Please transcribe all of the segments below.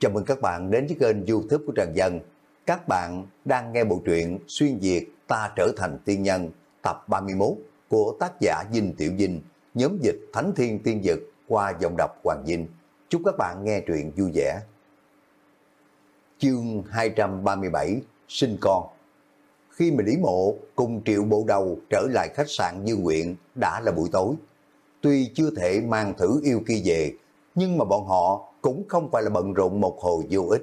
Chào mừng các bạn đến với kênh youtube của Trần Dân. Các bạn đang nghe bộ truyện Xuyên Việt Ta Trở Thành Tiên Nhân tập 31 của tác giả Dinh Tiểu Dinh, nhóm dịch Thánh Thiên Tiên Dực qua dòng đọc Hoàng Dinh. Chúc các bạn nghe truyện vui vẻ. Chương 237 Sinh Con Khi mà Lý Mộ cùng Triệu Bộ Đầu trở lại khách sạn Dương Nguyện đã là buổi tối. Tuy chưa thể mang thử yêu kia về, nhưng mà bọn họ cũng không phải là bận rộn một hồi vô ích.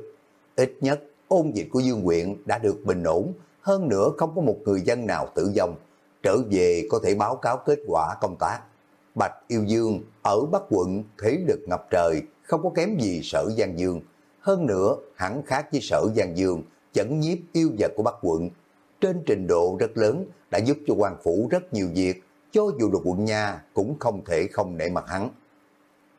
Ít nhất, ôn dịch của Dương Quyện đã được bình ổn, hơn nữa không có một người dân nào tử vong. Trở về có thể báo cáo kết quả công tác. Bạch Yêu Dương ở Bắc quận thế lực ngập trời, không có kém gì sở Giang Dương. Hơn nữa, hẳn khác với sở Giang Dương, chẩn nhiếp yêu vật của Bắc quận. Trên trình độ rất lớn đã giúp cho quan phủ rất nhiều việc, cho dù được quận nha cũng không thể không nể mặt hắn.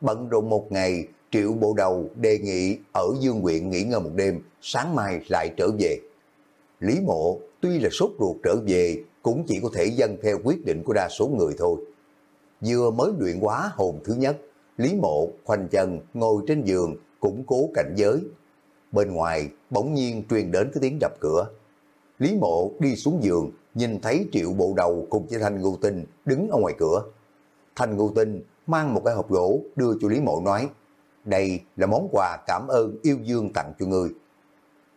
Bận rộn một ngày, Triệu Bộ Đầu đề nghị ở Dương Quyện nghỉ ngơi một đêm, sáng mai lại trở về. Lý Mộ tuy là sốt ruột trở về, cũng chỉ có thể dân theo quyết định của đa số người thôi. Vừa mới luyện quá hồn thứ nhất, Lý Mộ khoanh chân ngồi trên giường, củng cố cảnh giới. Bên ngoài bỗng nhiên truyền đến cái tiếng đập cửa. Lý Mộ đi xuống giường, nhìn thấy Triệu Bộ Đầu cùng với Thanh Ngưu Tinh đứng ở ngoài cửa. Thanh Ngưu Tinh mang một cái hộp gỗ đưa cho Lý Mộ nói, đây là món quà cảm ơn yêu dương tặng cho người.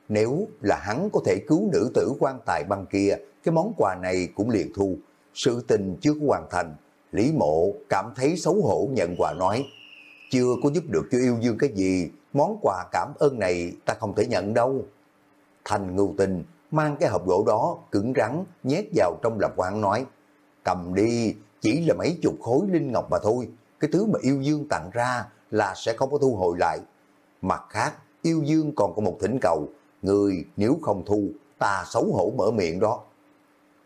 Nếu là hắn có thể cứu nữ tử quan tài băng kia, cái món quà này cũng liền thu. Sự tình chưa có hoàn thành, Lý Mộ cảm thấy xấu hổ nhận quà nói, chưa có giúp được cho yêu dương cái gì, món quà cảm ơn này ta không thể nhận đâu. Thành ngưu tình mang cái hộp gỗ đó cứng rắn nhét vào trong lòng quán nói, cầm đi, chỉ là mấy chục khối linh ngọc mà thôi, cái thứ mà yêu dương tặng ra là sẽ không có thu hồi lại. Mặt khác, yêu dương còn có một thỉnh cầu, người nếu không thu, ta xấu hổ mở miệng đó.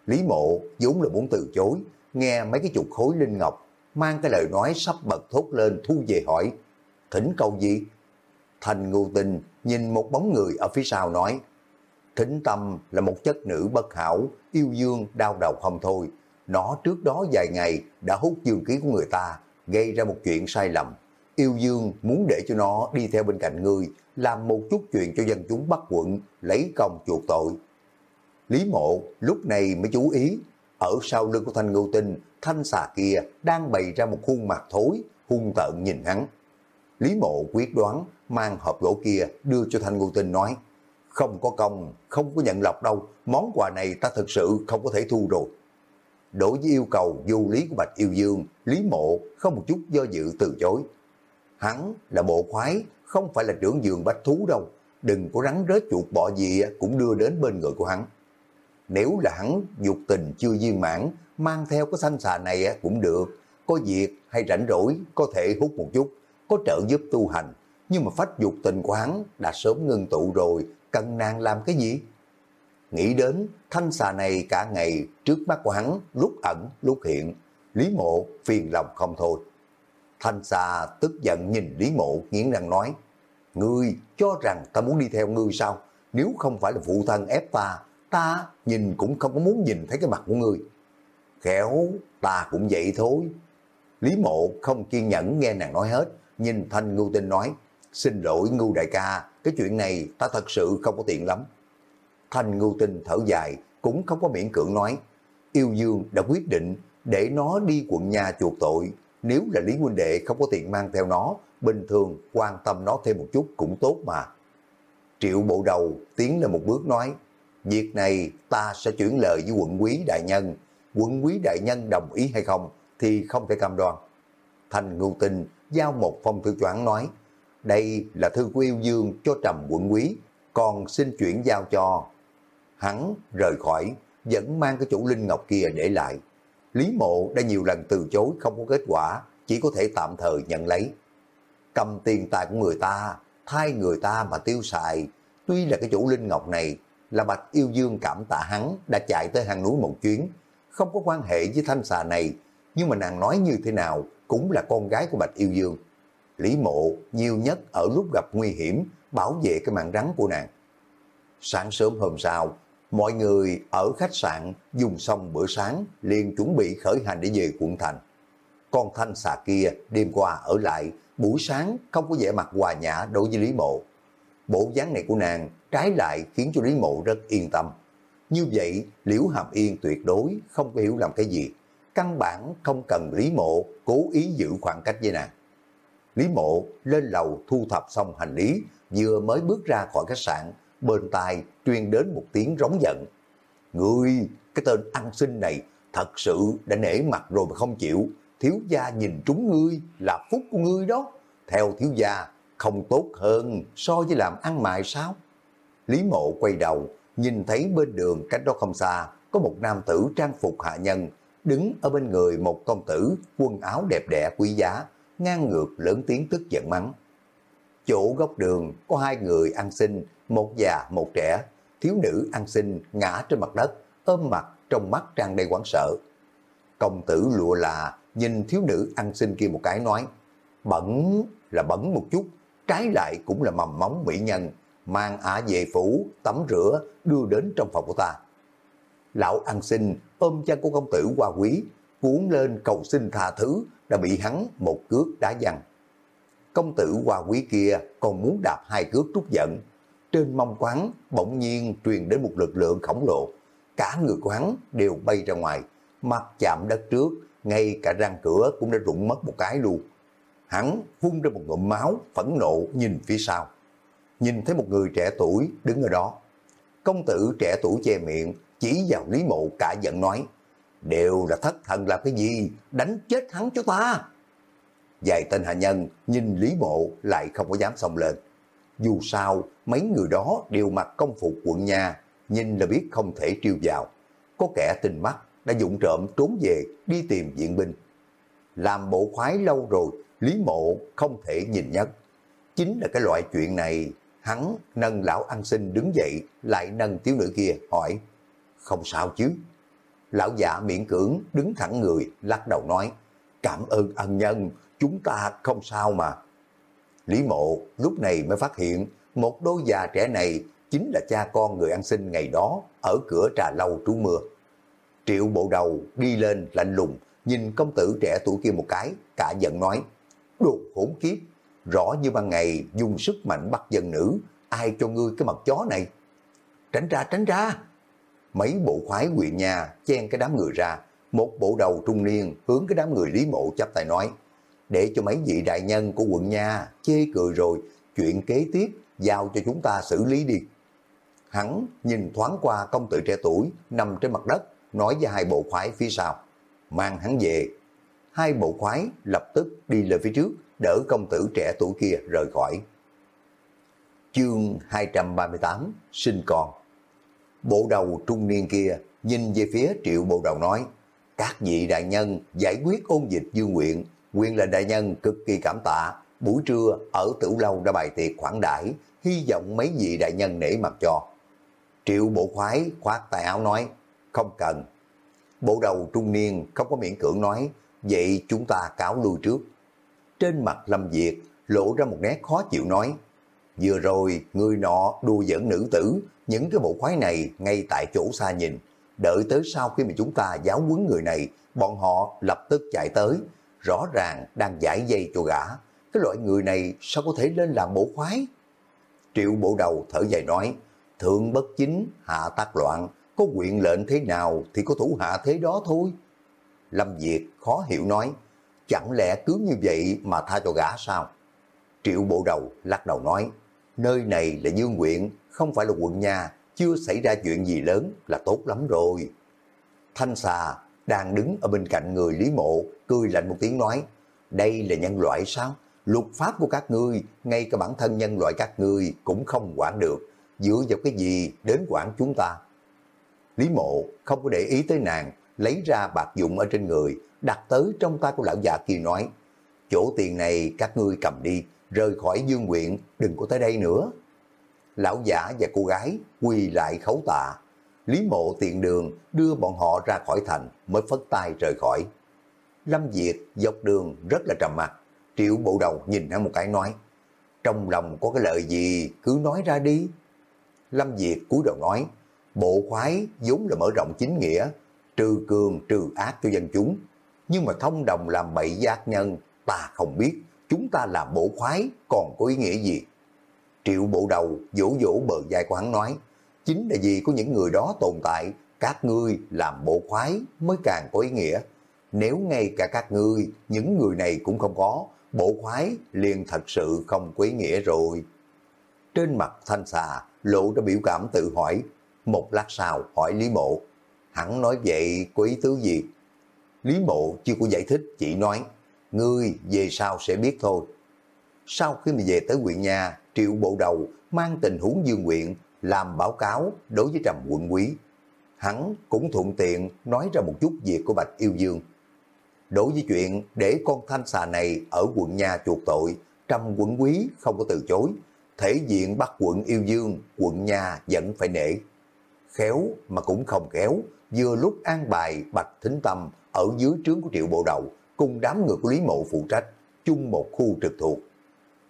Lý mộ vốn là muốn từ chối, nghe mấy cái chục khối linh ngọc, mang cái lời nói sắp bật thốt lên thu về hỏi, thỉnh cầu gì? Thành ngu tình nhìn một bóng người ở phía sau nói, thỉnh tâm là một chất nữ bất hảo, yêu dương đau đầu không thôi. Nó trước đó vài ngày đã hút dương khí của người ta, gây ra một chuyện sai lầm yêu dương muốn để cho nó đi theo bên cạnh ngươi, làm một chút chuyện cho dân chúng bắt quận, lấy công chuộc tội. Lý mộ lúc này mới chú ý, ở sau lưng của thanh ngưu tinh, thanh xà kia đang bày ra một khuôn mặt thối, hung tợn nhìn hắn. Lý mộ quyết đoán mang hộp gỗ kia đưa cho thanh ngưu tinh nói, không có công, không có nhận lọc đâu, món quà này ta thực sự không có thể thu rồi. Đối với yêu cầu vô lý của Bạch Yêu Dương, Lý Mộ không một chút do dự từ chối. Hắn là bộ khoái, không phải là trưởng giường bách thú đâu. Đừng có rắn rết chuột bọ gì cũng đưa đến bên người của hắn. Nếu là hắn dục tình chưa viên mãn, mang theo cái xanh xà này cũng được. Có việc hay rảnh rỗi có thể hút một chút, có trợ giúp tu hành. Nhưng mà phách dục tình của hắn đã sớm ngưng tụ rồi, cần nàng làm cái gì? Nghĩ đến thanh xà này cả ngày trước mắt của hắn lúc ẩn lúc hiện, Lý mộ phiền lòng không thôi. Thanh xà tức giận nhìn Lý Mộ nghiến răng nói, Ngươi cho rằng ta muốn đi theo ngươi sao? Nếu không phải là phụ thân ép ta, ta nhìn cũng không có muốn nhìn thấy cái mặt của ngươi. Khéo, ta cũng vậy thôi. Lý Mộ không kiên nhẫn nghe nàng nói hết, nhìn Thanh Ngưu Tinh nói, xin lỗi Ngưu đại ca, cái chuyện này ta thật sự không có tiện lắm. Thanh Ngưu Tinh thở dài, cũng không có miễn cưỡng nói, yêu dương đã quyết định để nó đi quận nhà chuộc tội, nếu là Lý huynh đệ không có tiền mang theo nó, bình thường quan tâm nó thêm một chút cũng tốt mà. Triệu bộ đầu tiến lên một bước nói, việc này ta sẽ chuyển lời với quận quý đại nhân, quận quý đại nhân đồng ý hay không thì không thể cam đoan. Thành ngưu tinh giao một phong thư choán nói, đây là thư của yêu dương cho trầm quận quý, còn xin chuyển giao cho. Hắn rời khỏi, vẫn mang cái chủ linh ngọc kia để lại. Lý Mộ đã nhiều lần từ chối không có kết quả, chỉ có thể tạm thời nhận lấy. Cầm tiền tài của người ta, thay người ta mà tiêu xài. Tuy là cái chủ Linh Ngọc này là Bạch Yêu Dương cảm tạ hắn đã chạy tới hang núi một chuyến, không có quan hệ với thanh xà này, nhưng mà nàng nói như thế nào cũng là con gái của Bạch Yêu Dương. Lý Mộ nhiều nhất ở lúc gặp nguy hiểm bảo vệ cái mạng rắn của nàng. Sáng sớm hôm sau, Mọi người ở khách sạn dùng xong bữa sáng liền chuẩn bị khởi hành để về quận thành. Con thanh xà kia đêm qua ở lại, buổi sáng không có vẻ mặt hòa nhã đối với Lý Mộ. Bộ dáng này của nàng trái lại khiến cho Lý Mộ rất yên tâm. Như vậy, Liễu Hàm Yên tuyệt đối không có hiểu làm cái gì. Căn bản không cần Lý Mộ cố ý giữ khoảng cách với nàng. Lý Mộ lên lầu thu thập xong hành lý, vừa mới bước ra khỏi khách sạn, bên tai truyền đến một tiếng rống giận. Ngươi, cái tên ăn sinh này, thật sự đã nể mặt rồi mà không chịu. Thiếu gia nhìn trúng ngươi là phúc của ngươi đó. Theo thiếu gia, không tốt hơn so với làm ăn mại sao? Lý mộ quay đầu, nhìn thấy bên đường cách đó không xa, có một nam tử trang phục hạ nhân, đứng ở bên người một công tử, quần áo đẹp đẽ quý giá, ngang ngược lớn tiếng tức giận mắng. Chỗ góc đường có hai người ăn xin, một già một trẻ, thiếu nữ ăn xin ngã trên mặt đất, ôm mặt trong mắt tràn đầy quảng sợ. Công tử lụa là nhìn thiếu nữ ăn xin kia một cái nói, bẩn là bẩn một chút, trái lại cũng là mầm móng mỹ nhân, mang ả về phủ, tắm rửa, đưa đến trong phòng của ta. Lão ăn xin ôm chân của công tử qua quý, cuốn lên cầu xin tha thứ, đã bị hắn một cước đá văng. Công tử qua quý kia còn muốn đạp hai cước trút giận. Trên mông quán bỗng nhiên truyền đến một lực lượng khổng lồ. Cả người của hắn đều bay ra ngoài, mặt chạm đất trước, ngay cả răng cửa cũng đã rụng mất một cái luôn. Hắn phun ra một ngụm máu, phẫn nộ nhìn phía sau. Nhìn thấy một người trẻ tuổi đứng ở đó. Công tử trẻ tuổi che miệng, chỉ vào Lý Mộ cả giận nói, đều là thất thần làm cái gì, đánh chết hắn cho ta. Vài tên hạ nhân nhìn Lý Mộ lại không có dám xông lên. Dù sao, mấy người đó đều mặc công phục quận nhà, nhìn là biết không thể triêu vào. Có kẻ tình mắt đã dụng trộm trốn về đi tìm viện binh. Làm bộ khoái lâu rồi, Lý Mộ không thể nhìn nhất. Chính là cái loại chuyện này, hắn nâng lão ăn sinh đứng dậy, lại nâng thiếu nữ kia, hỏi, không sao chứ. Lão giả miễn cưỡng đứng thẳng người, lắc đầu nói, cảm ơn ân nhân, chúng ta không sao mà. Lý mộ lúc này mới phát hiện một đôi già trẻ này chính là cha con người ăn sinh ngày đó ở cửa trà lâu trú mưa. Triệu bộ đầu đi lên lạnh lùng, nhìn công tử trẻ tuổi kia một cái, cả giận nói, đồ hỗn kiếp, rõ như ban ngày dùng sức mạnh bắt dân nữ, ai cho ngươi cái mặt chó này? Tránh ra, tránh ra! Mấy bộ khoái quyện nhà chen cái đám người ra, một bộ đầu trung niên hướng cái đám người Lý Mộ chắp tay nói, để cho mấy vị đại nhân của quận nha chê cười rồi, chuyện kế tiếp giao cho chúng ta xử lý đi. Hắn nhìn thoáng qua công tử trẻ tuổi nằm trên mặt đất, nói với hai bộ khoái phía sau, mang hắn về. Hai bộ khoái lập tức đi lên phía trước, đỡ công tử trẻ tuổi kia rời khỏi. Chương 238 Sinh con Bộ đầu trung niên kia nhìn về phía triệu bộ đầu nói, các vị đại nhân giải quyết ôn dịch dương nguyện, quyền là đại nhân cực kỳ cảm tạ, buổi trưa ở tử lâu đã bài tiệc khoản đãi hy vọng mấy vị đại nhân nể mặt cho. Triệu bộ khoái khoát tay áo nói, không cần. Bộ đầu trung niên không có miễn cưỡng nói, vậy chúng ta cáo lui trước. Trên mặt Lâm Việt lộ ra một nét khó chịu nói, vừa rồi người nọ đùa dẫn nữ tử, những cái bộ khoái này ngay tại chỗ xa nhìn, đợi tới sau khi mà chúng ta giáo huấn người này, bọn họ lập tức chạy tới, rõ ràng đang giải dây cho gã. Cái loại người này sao có thể lên làm bộ khoái? Triệu bộ đầu thở dài nói, thượng bất chính, hạ tác loạn, có quyện lệnh thế nào thì có thủ hạ thế đó thôi. Lâm Việt khó hiểu nói, chẳng lẽ cứ như vậy mà tha cho gã sao? Triệu bộ đầu lắc đầu nói, nơi này là dương quyện, không phải là quận nhà, chưa xảy ra chuyện gì lớn là tốt lắm rồi. Thanh xà đang đứng ở bên cạnh người Lý Mộ, cười lạnh một tiếng nói, đây là nhân loại sao? Luật pháp của các ngươi, ngay cả bản thân nhân loại các ngươi cũng không quản được, dựa vào cái gì đến quản chúng ta? Lý Mộ không có để ý tới nàng, lấy ra bạc dụng ở trên người, đặt tới trong tay của lão già kia nói, chỗ tiền này các ngươi cầm đi, rời khỏi dương quyện, đừng có tới đây nữa. Lão giả và cô gái quỳ lại khấu tạ. Lý mộ tiện đường đưa bọn họ ra khỏi thành mới phất tay rời khỏi. Lâm Diệt dọc đường rất là trầm mặt. Triệu bộ đầu nhìn hắn một cái nói, trong lòng có cái lời gì cứ nói ra đi. Lâm Diệt cúi đầu nói, bộ khoái vốn là mở rộng chính nghĩa, trừ cường trừ ác cho dân chúng. Nhưng mà thông đồng làm bậy giác nhân, ta không biết chúng ta làm bộ khoái còn có ý nghĩa gì. Triệu bộ đầu vỗ vỗ bờ vai của hắn nói, chính là vì có những người đó tồn tại, các ngươi làm bộ khoái mới càng có ý nghĩa. Nếu ngay cả các ngươi, những người này cũng không có, bộ khoái liền thật sự không có ý nghĩa rồi. Trên mặt thanh xà, lộ ra biểu cảm tự hỏi, một lát sau hỏi Lý Mộ, hắn nói vậy có ý tứ gì? Lý Mộ chưa có giải thích, chỉ nói, ngươi về sau sẽ biết thôi. Sau khi mà về tới huyện nhà, triệu bộ đầu mang tình huống dương quyện làm báo cáo đối với Trầm quận quý. Hắn cũng thuận tiện nói ra một chút việc của Bạch Yêu Dương. Đối với chuyện để con thanh xà này ở quận nhà chuộc tội, Trầm quận quý không có từ chối. Thể diện bắt quận Yêu Dương, quận nhà vẫn phải nể. Khéo mà cũng không khéo, vừa lúc an bài Bạch Thính Tâm ở dưới trướng của triệu bộ đầu, cùng đám người của Lý Mộ phụ trách, chung một khu trực thuộc.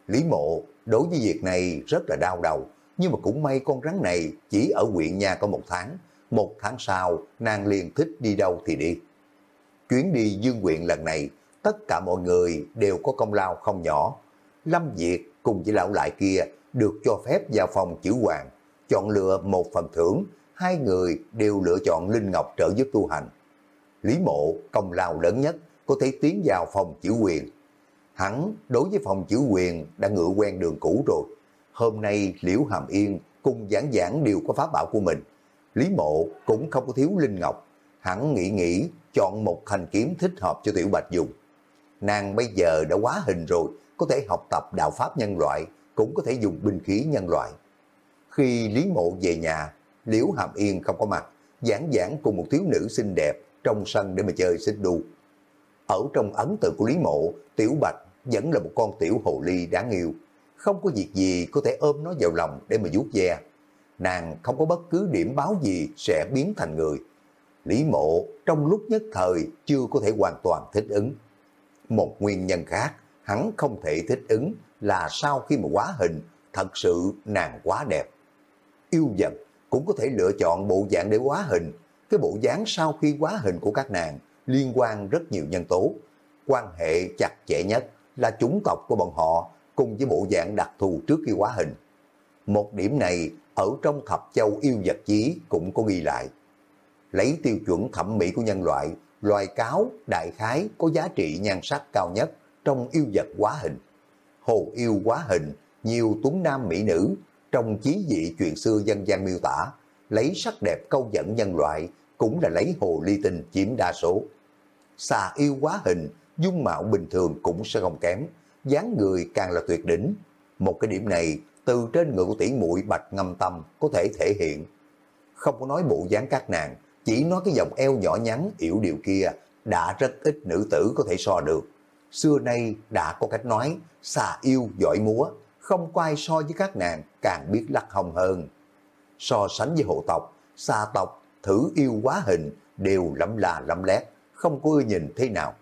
Lý Mộ đối với việc này rất là đau đầu, nhưng mà cũng may con rắn này chỉ ở huyện nhà có một tháng, một tháng sau nàng liền thích đi đâu thì đi. Chuyến đi dương huyện lần này, tất cả mọi người đều có công lao không nhỏ. Lâm Việt cùng với lão lại kia được cho phép vào phòng chữ hoàng, chọn lựa một phần thưởng, hai người đều lựa chọn Linh Ngọc trợ giúp tu hành. Lý Mộ công lao lớn nhất có thể tiến vào phòng chữ quyền. Hắn đối với phòng chữ quyền đã ngựa quen đường cũ rồi. Hôm nay Liễu Hàm Yên cùng giảng giảng đều có pháp bảo của mình. Lý Mộ cũng không có thiếu Linh Ngọc. Hắn nghĩ nghĩ chọn một thanh kiếm thích hợp cho Tiểu Bạch dùng. Nàng bây giờ đã quá hình rồi, có thể học tập đạo pháp nhân loại, cũng có thể dùng binh khí nhân loại. Khi Lý Mộ về nhà, Liễu Hàm Yên không có mặt, giảng giảng cùng một thiếu nữ xinh đẹp trong sân để mà chơi xích đu. Ở trong ấn tượng của Lý Mộ, Tiểu Bạch vẫn là một con tiểu hồ ly đáng yêu. Không có việc gì có thể ôm nó vào lòng để mà vuốt ve. Nàng không có bất cứ điểm báo gì sẽ biến thành người. Lý Mộ trong lúc nhất thời chưa có thể hoàn toàn thích ứng. Một nguyên nhân khác, hắn không thể thích ứng là sau khi mà quá hình, thật sự nàng quá đẹp. Yêu vật cũng có thể lựa chọn bộ dạng để quá hình. Cái bộ dáng sau khi quá hình của các nàng liên quan rất nhiều nhân tố. Quan hệ chặt chẽ nhất là chủng tộc của bọn họ cùng với bộ dạng đặc thù trước khi quá hình. Một điểm này ở trong thập châu yêu vật chí cũng có ghi lại. Lấy tiêu chuẩn thẩm mỹ của nhân loại, loài cáo đại khái có giá trị nhan sắc cao nhất trong yêu vật quá hình. Hồ yêu quá hình, nhiều tuấn nam mỹ nữ, trong chí dị chuyện xưa dân gian miêu tả, lấy sắc đẹp câu dẫn nhân loại cũng là lấy hồ ly tinh chiếm đa số. Xà yêu quá hình, dung mạo bình thường cũng sẽ không kém, dáng người càng là tuyệt đỉnh. Một cái điểm này từ trên người của tỷ muội bạch ngâm tâm có thể thể hiện. Không có nói bộ dáng các nàng, chỉ nói cái dòng eo nhỏ nhắn yểu điệu kia đã rất ít nữ tử có thể so được. Xưa nay đã có cách nói xà yêu giỏi múa, không có ai so với các nàng càng biết lắc hồng hơn. So sánh với hộ tộc, xà tộc, thử yêu quá hình đều lắm là lắm lét, không có ưa nhìn thế nào.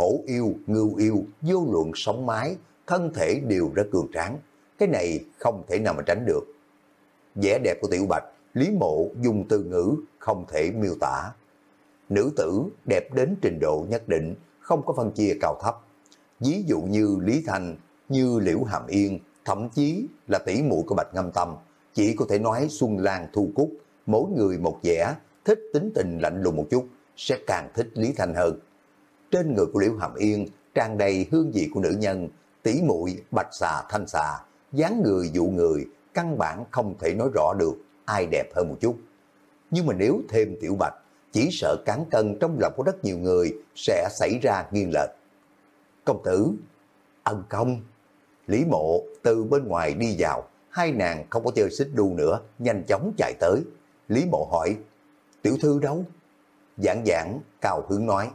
Hổ yêu, ngưu yêu, vô luận sống mái, thân thể đều rất cường tráng. Cái này không thể nào mà tránh được. vẻ đẹp của Tiểu Bạch, Lý Mộ dùng từ ngữ không thể miêu tả. Nữ tử đẹp đến trình độ nhất định, không có phân chia cao thấp. Ví dụ như Lý Thành, như Liễu Hàm Yên, thậm chí là tỷ muội của Bạch Ngâm Tâm, chỉ có thể nói Xuân Lan Thu Cúc, mỗi người một vẻ, thích tính tình lạnh lùng một chút, sẽ càng thích Lý Thành hơn. Trên người của Liễu Hàm Yên tràn đầy hương vị của nữ nhân, tỷ muội bạch xà thanh xà, dáng người dụ người, căn bản không thể nói rõ được ai đẹp hơn một chút. Nhưng mà nếu thêm tiểu bạch, chỉ sợ cán cân trong lòng của rất nhiều người sẽ xảy ra nghiêng lệch. Công tử, ân công, Lý mộ từ bên ngoài đi vào, hai nàng không có chơi xích đu nữa, nhanh chóng chạy tới. Lý mộ hỏi, tiểu thư đâu? Giảng giảng, cao hướng nói,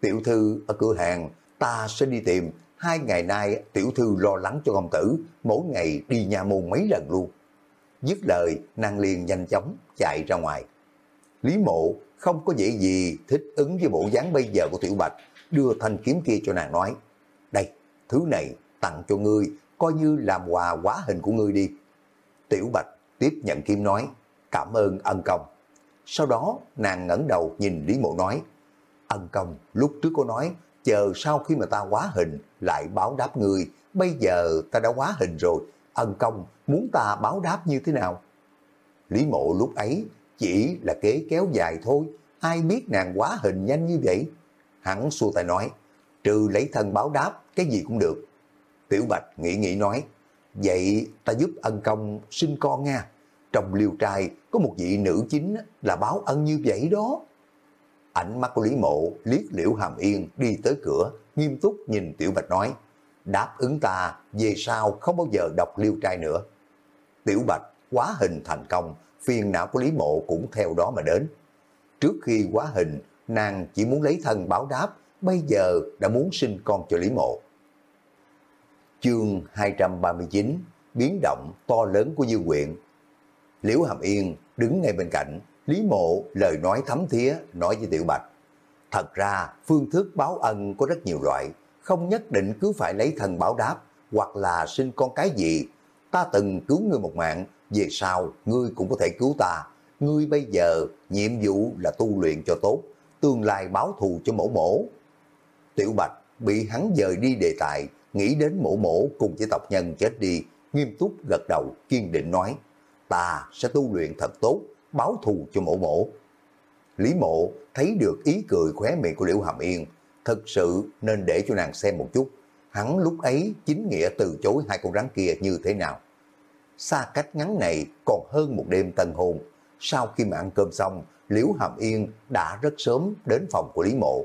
tiểu thư ở cửa hàng, ta sẽ đi tìm, hai ngày nay tiểu thư lo lắng cho công tử, mỗi ngày đi nhà môn mấy lần luôn. Dứt lời, nàng liền nhanh chóng chạy ra ngoài. Lý mộ không có dễ gì thích ứng với bộ dáng bây giờ của tiểu bạch, đưa thanh kiếm kia cho nàng nói, đây, thứ này tặng cho ngươi, coi như làm quà quá hình của ngươi đi. Tiểu bạch tiếp nhận kiếm nói, cảm ơn ân công. Sau đó nàng ngẩng đầu nhìn Lý mộ nói, ân công lúc trước cô nói, chờ sau khi mà ta quá hình lại báo đáp người bây giờ ta đã quá hình rồi, ân công, muốn ta báo đáp như thế nào? Lý mộ lúc ấy chỉ là kế kéo dài thôi, ai biết nàng quá hình nhanh như vậy? Hắn xua tay nói, trừ lấy thân báo đáp, cái gì cũng được. Tiểu Bạch nghĩ nghĩ nói, vậy ta giúp ân công sinh con nha. Trong liều trai có một vị nữ chính là báo ân như vậy đó. Ánh mắt của Lý Mộ liếc liễu hàm yên đi tới cửa, nghiêm túc nhìn Tiểu Bạch nói, đáp ứng ta về sau không bao giờ đọc liêu trai nữa. Tiểu Bạch quá hình thành công, phiền não của Lý Mộ cũng theo đó mà đến. Trước khi quá hình, nàng chỉ muốn lấy thân báo đáp, bây giờ đã muốn sinh con cho Lý Mộ. Chương 239 Biến động to lớn của dư Quyện Liễu Hàm Yên đứng ngay bên cạnh, Lý Mộ lời nói thấm thía nói với Tiểu Bạch. Thật ra phương thức báo ân có rất nhiều loại, không nhất định cứ phải lấy thân báo đáp hoặc là sinh con cái gì. Ta từng cứu ngươi một mạng, về sau ngươi cũng có thể cứu ta. Ngươi bây giờ nhiệm vụ là tu luyện cho tốt, tương lai báo thù cho mổ mổ. Tiểu Bạch bị hắn dời đi đề tài, nghĩ đến mổ mổ cùng với tộc nhân chết đi, nghiêm túc gật đầu, kiên định nói, ta sẽ tu luyện thật tốt, báo thù cho mộ mộ. Lý mộ thấy được ý cười khóe miệng của Liễu Hàm Yên, thật sự nên để cho nàng xem một chút, hắn lúc ấy chính nghĩa từ chối hai con rắn kia như thế nào. Xa cách ngắn này còn hơn một đêm tân hôn, sau khi mà ăn cơm xong, Liễu Hàm Yên đã rất sớm đến phòng của Lý Mộ.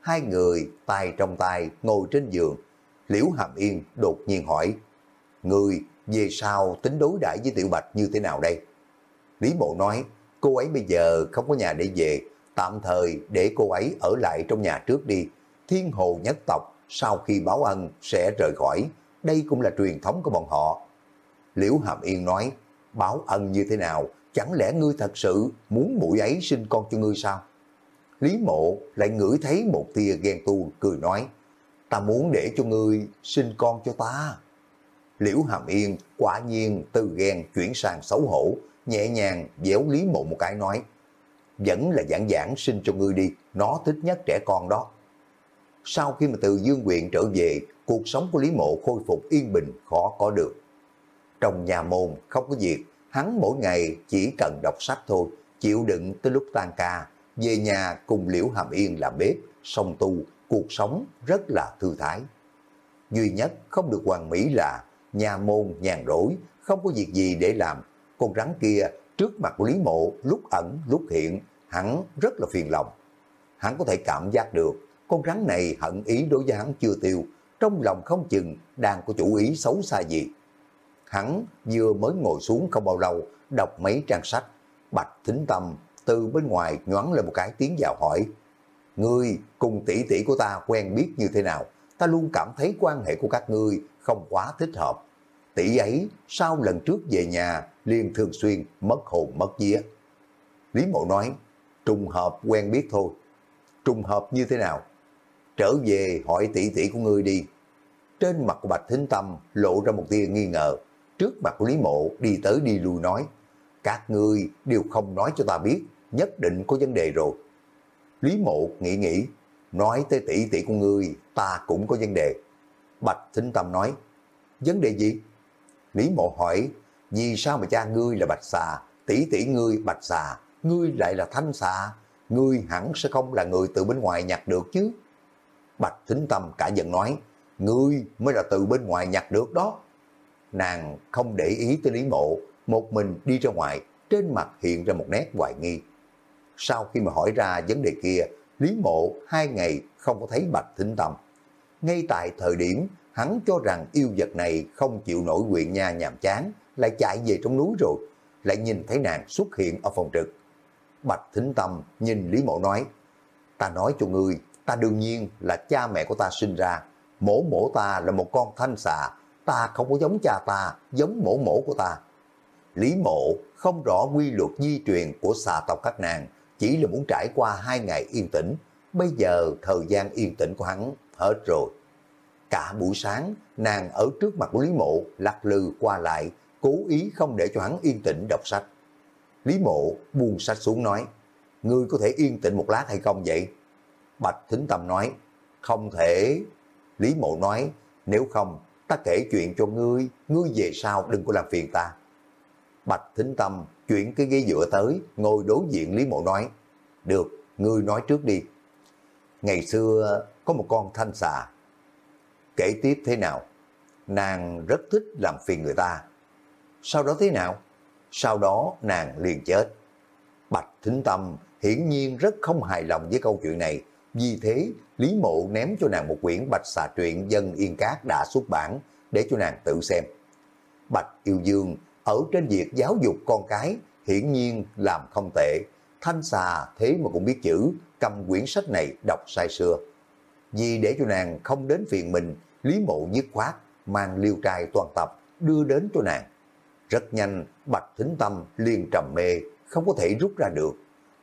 Hai người tay trong tay ngồi trên giường, Liễu Hàm Yên đột nhiên hỏi, Người về sau tính đối đãi với Tiểu Bạch như thế nào đây? Lý Mộ nói, cô ấy bây giờ không có nhà để về, tạm thời để cô ấy ở lại trong nhà trước đi. Thiên hồ nhất tộc sau khi báo ân sẽ rời khỏi, đây cũng là truyền thống của bọn họ. Liễu Hàm Yên nói, báo ân như thế nào, chẳng lẽ ngươi thật sự muốn mũi ấy sinh con cho ngươi sao? Lý Mộ lại ngửi thấy một tia ghen tu cười nói, ta muốn để cho ngươi sinh con cho ta. Liễu Hàm Yên quả nhiên từ ghen chuyển sang xấu hổ, nhẹ nhàng dẻo Lý Mộ một cái nói, vẫn là giảng giảng sinh cho ngươi đi, nó thích nhất trẻ con đó. Sau khi mà từ Dương Quyện trở về, cuộc sống của Lý Mộ khôi phục yên bình khó có được. Trong nhà môn không có việc, hắn mỗi ngày chỉ cần đọc sách thôi, chịu đựng tới lúc tan ca, về nhà cùng Liễu Hàm Yên làm bếp, song tu, cuộc sống rất là thư thái. Duy nhất không được hoàn mỹ là nhà môn nhàn rỗi, không có việc gì để làm. Con rắn kia trước mặt của Lý Mộ lúc ẩn lúc hiện, hắn rất là phiền lòng. Hắn có thể cảm giác được con rắn này hận ý đối với hắn chưa tiêu, trong lòng không chừng đang có chủ ý xấu xa gì. Hắn vừa mới ngồi xuống không bao lâu, đọc mấy trang sách, bạch thính tâm từ bên ngoài nhoáng lên một cái tiếng vào hỏi. Ngươi cùng tỷ tỷ của ta quen biết như thế nào? Ta luôn cảm thấy quan hệ của các ngươi không quá thích hợp. Tỷ ấy sau lần trước về nhà liền thường xuyên mất hồn mất vía. Lý Mộ nói, trùng hợp quen biết thôi. Trùng hợp như thế nào? Trở về hỏi tỷ tỷ của ngươi đi. Trên mặt của Bạch Thính Tâm lộ ra một tia nghi ngờ. Trước mặt của Lý Mộ đi tới đi lui nói, các ngươi đều không nói cho ta biết, nhất định có vấn đề rồi. Lý Mộ nghĩ nghĩ, nói tới tỷ tỷ của ngươi, ta cũng có vấn đề. Bạch Thính Tâm nói, vấn đề gì? Lý Mộ hỏi, vì sao mà cha ngươi là bạch xà, tỷ tỷ ngươi bạch xà, ngươi lại là thanh xà, ngươi hẳn sẽ không là người từ bên ngoài nhặt được chứ. Bạch Thính Tâm cả giận nói, ngươi mới là từ bên ngoài nhặt được đó. Nàng không để ý tới Lý Mộ, một mình đi ra ngoài, trên mặt hiện ra một nét hoài nghi. Sau khi mà hỏi ra vấn đề kia, Lý Mộ hai ngày không có thấy Bạch Thính Tâm. Ngay tại thời điểm hắn cho rằng yêu vật này không chịu nổi quyện nha nhàm chán, lại chạy về trong núi rồi, lại nhìn thấy nàng xuất hiện ở phòng trực. Bạch Thính Tâm nhìn Lý Mộ nói, ta nói cho ngươi, ta đương nhiên là cha mẹ của ta sinh ra, mổ mổ ta là một con thanh xà, ta không có giống cha ta, giống mổ mổ của ta. Lý Mộ không rõ quy luật di truyền của xà tộc các nàng, chỉ là muốn trải qua hai ngày yên tĩnh, bây giờ thời gian yên tĩnh của hắn hết rồi. Cả buổi sáng, nàng ở trước mặt của Lý Mộ lắc lư qua lại, cố ý không để cho hắn yên tĩnh đọc sách. Lý Mộ buông sách xuống nói, ngươi có thể yên tĩnh một lát hay không vậy? Bạch Thính Tâm nói, không thể. Lý Mộ nói, nếu không, ta kể chuyện cho ngươi, ngươi về sau đừng có làm phiền ta. Bạch Thính Tâm chuyển cái ghế dựa tới, ngồi đối diện Lý Mộ nói, được, ngươi nói trước đi. Ngày xưa có một con thanh xà, kể tiếp thế nào? Nàng rất thích làm phiền người ta. Sau đó thế nào? Sau đó nàng liền chết. Bạch Thính Tâm hiển nhiên rất không hài lòng với câu chuyện này. Vì thế, Lý Mộ ném cho nàng một quyển Bạch Xà Truyện Dân Yên Cát đã xuất bản để cho nàng tự xem. Bạch Yêu Dương ở trên việc giáo dục con cái hiển nhiên làm không tệ. Thanh xà thế mà cũng biết chữ, cầm quyển sách này đọc sai xưa. Vì để cho nàng không đến phiền mình, Lý Mộ dứt khoát, mang liêu trai toàn tập, đưa đến cho nàng. Rất nhanh, Bạch Thính Tâm liền trầm mê, không có thể rút ra được.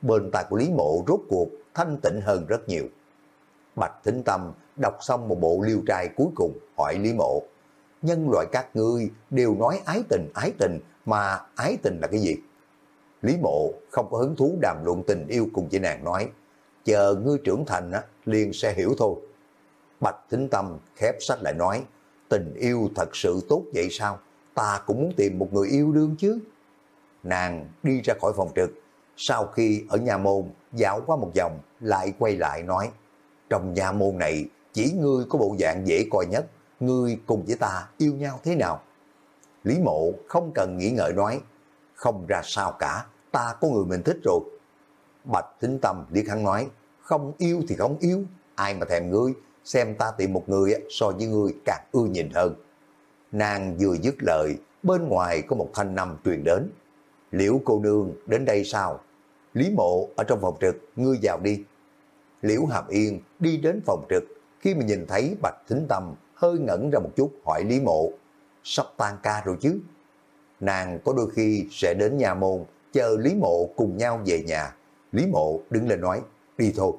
Bên tai của Lý Mộ rốt cuộc thanh tịnh hơn rất nhiều. Bạch Thính Tâm đọc xong một bộ liêu trai cuối cùng hỏi Lý Mộ. Nhân loại các ngươi đều nói ái tình, ái tình, mà ái tình là cái gì? Lý Mộ không có hứng thú đàm luận tình yêu cùng chị nàng nói, chờ ngươi trưởng thành á, liền sẽ hiểu thôi. Bạch Thính Tâm khép sách lại nói, tình yêu thật sự tốt vậy sao? Ta cũng muốn tìm một người yêu đương chứ. Nàng đi ra khỏi phòng trực, sau khi ở nhà môn dạo qua một vòng, lại quay lại nói, trong nhà môn này chỉ ngươi có bộ dạng dễ coi nhất, ngươi cùng với ta yêu nhau thế nào? Lý mộ không cần nghĩ ngợi nói, không ra sao cả, ta có người mình thích rồi. Bạch tính tâm liếc hắn nói, không yêu thì không yêu, ai mà thèm ngươi, xem ta tìm một người so với ngươi càng ưa nhìn hơn. Nàng vừa dứt lời, bên ngoài có một thanh năm truyền đến. Liễu cô nương đến đây sao? Lý mộ ở trong phòng trực, ngươi vào đi. Liễu Hàm Yên đi đến phòng trực, khi mà nhìn thấy Bạch Thính Tâm hơi ngẩn ra một chút hỏi Lý mộ, sắp tan ca rồi chứ? Nàng có đôi khi sẽ đến nhà môn, chờ Lý mộ cùng nhau về nhà. Lý mộ đứng lên nói, đi thôi.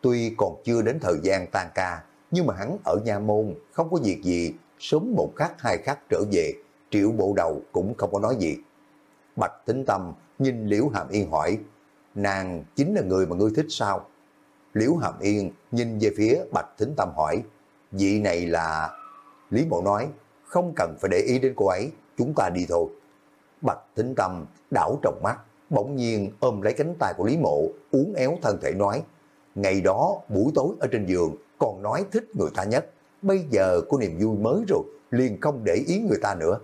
Tuy còn chưa đến thời gian tan ca, nhưng mà hắn ở nhà môn không có việc gì, sớm một khắc hai khắc trở về, triệu bộ đầu cũng không có nói gì. Bạch tính tâm nhìn Liễu Hàm Yên hỏi, nàng chính là người mà ngươi thích sao? Liễu Hàm Yên nhìn về phía Bạch Thính Tâm hỏi, vị này là... Lý Mộ nói, không cần phải để ý đến cô ấy, chúng ta đi thôi. Bạch Thính Tâm đảo trọng mắt, bỗng nhiên ôm lấy cánh tay của Lý Mộ, uốn éo thân thể nói, ngày đó buổi tối ở trên giường còn nói thích người ta nhất, bây giờ có niềm vui mới rồi, liền không để ý người ta nữa.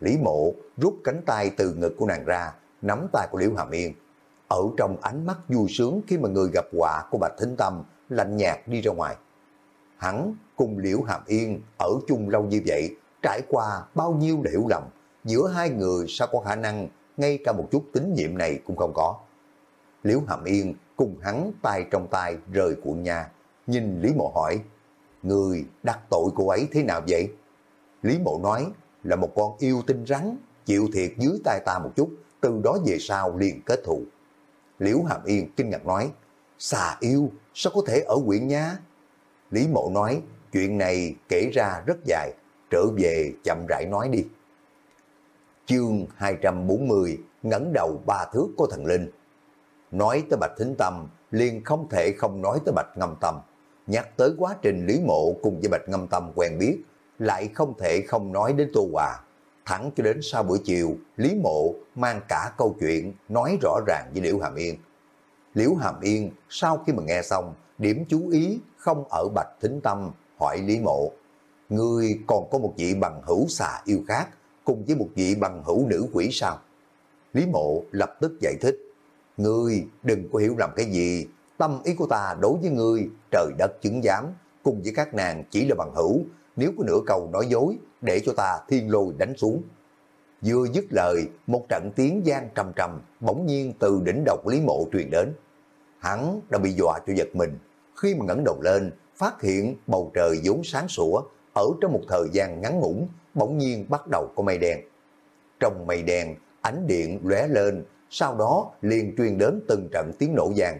Lý Mộ rút cánh tay từ ngực của nàng ra, nắm tay của Liễu Hàm Yên. Ở trong ánh mắt vui sướng khi mà người gặp họa của Bạch Thính Tâm lạnh nhạt đi ra ngoài. Hắn cùng Liễu Hàm Yên ở chung lâu như vậy, trải qua bao nhiêu là hiểu lầm, giữa hai người sao có khả năng ngay cả một chút tín nhiệm này cũng không có. Liễu Hàm Yên cùng hắn tay trong tay rời cuộn nhà, nhìn Lý Mộ hỏi, người đắc tội cô ấy thế nào vậy? Lý Mộ nói là một con yêu tinh rắn, chịu thiệt dưới tay ta một chút, từ đó về sau liền kết thù. Liễu Hàm Yên kinh ngạc nói, xà yêu, sao có thể ở huyện nha? Lý Mộ nói, chuyện này kể ra rất dài, trở về chậm rãi nói đi. Chương 240, ngẩng đầu ba thước của thần linh. Nói tới Bạch Thính Tâm, liền không thể không nói tới Bạch Ngâm Tâm. Nhắc tới quá trình Lý Mộ cùng với Bạch Ngâm Tâm quen biết, lại không thể không nói đến Tô Hòa. Thẳng cho đến sau buổi chiều, Lý Mộ mang cả câu chuyện nói rõ ràng với Liễu Hàm Yên. Liễu Hàm Yên sau khi mà nghe xong, điểm chú ý không ở Bạch Thính Tâm, hỏi Lý Mộ. Ngươi còn có một vị bằng hữu xà yêu khác, cùng với một vị bằng hữu nữ quỷ sao? Lý Mộ lập tức giải thích. Ngươi đừng có hiểu lầm cái gì, tâm ý của ta đối với ngươi, trời đất chứng giám, cùng với các nàng chỉ là bằng hữu, nếu có nửa câu nói dối, để cho ta thiên lôi đánh xuống. Vừa dứt lời, một trận tiếng gian trầm trầm, bỗng nhiên từ đỉnh độc Lý Mộ truyền đến. Hắn đã bị dọa cho giật mình, khi mà ngẩng đầu lên, phát hiện bầu trời vốn sáng sủa, ở trong một thời gian ngắn ngủn, bỗng nhiên bắt đầu có mây đen. Trong mây đen, ánh điện lóe lên, sau đó liền truyền đến từng trận tiếng nổ vàng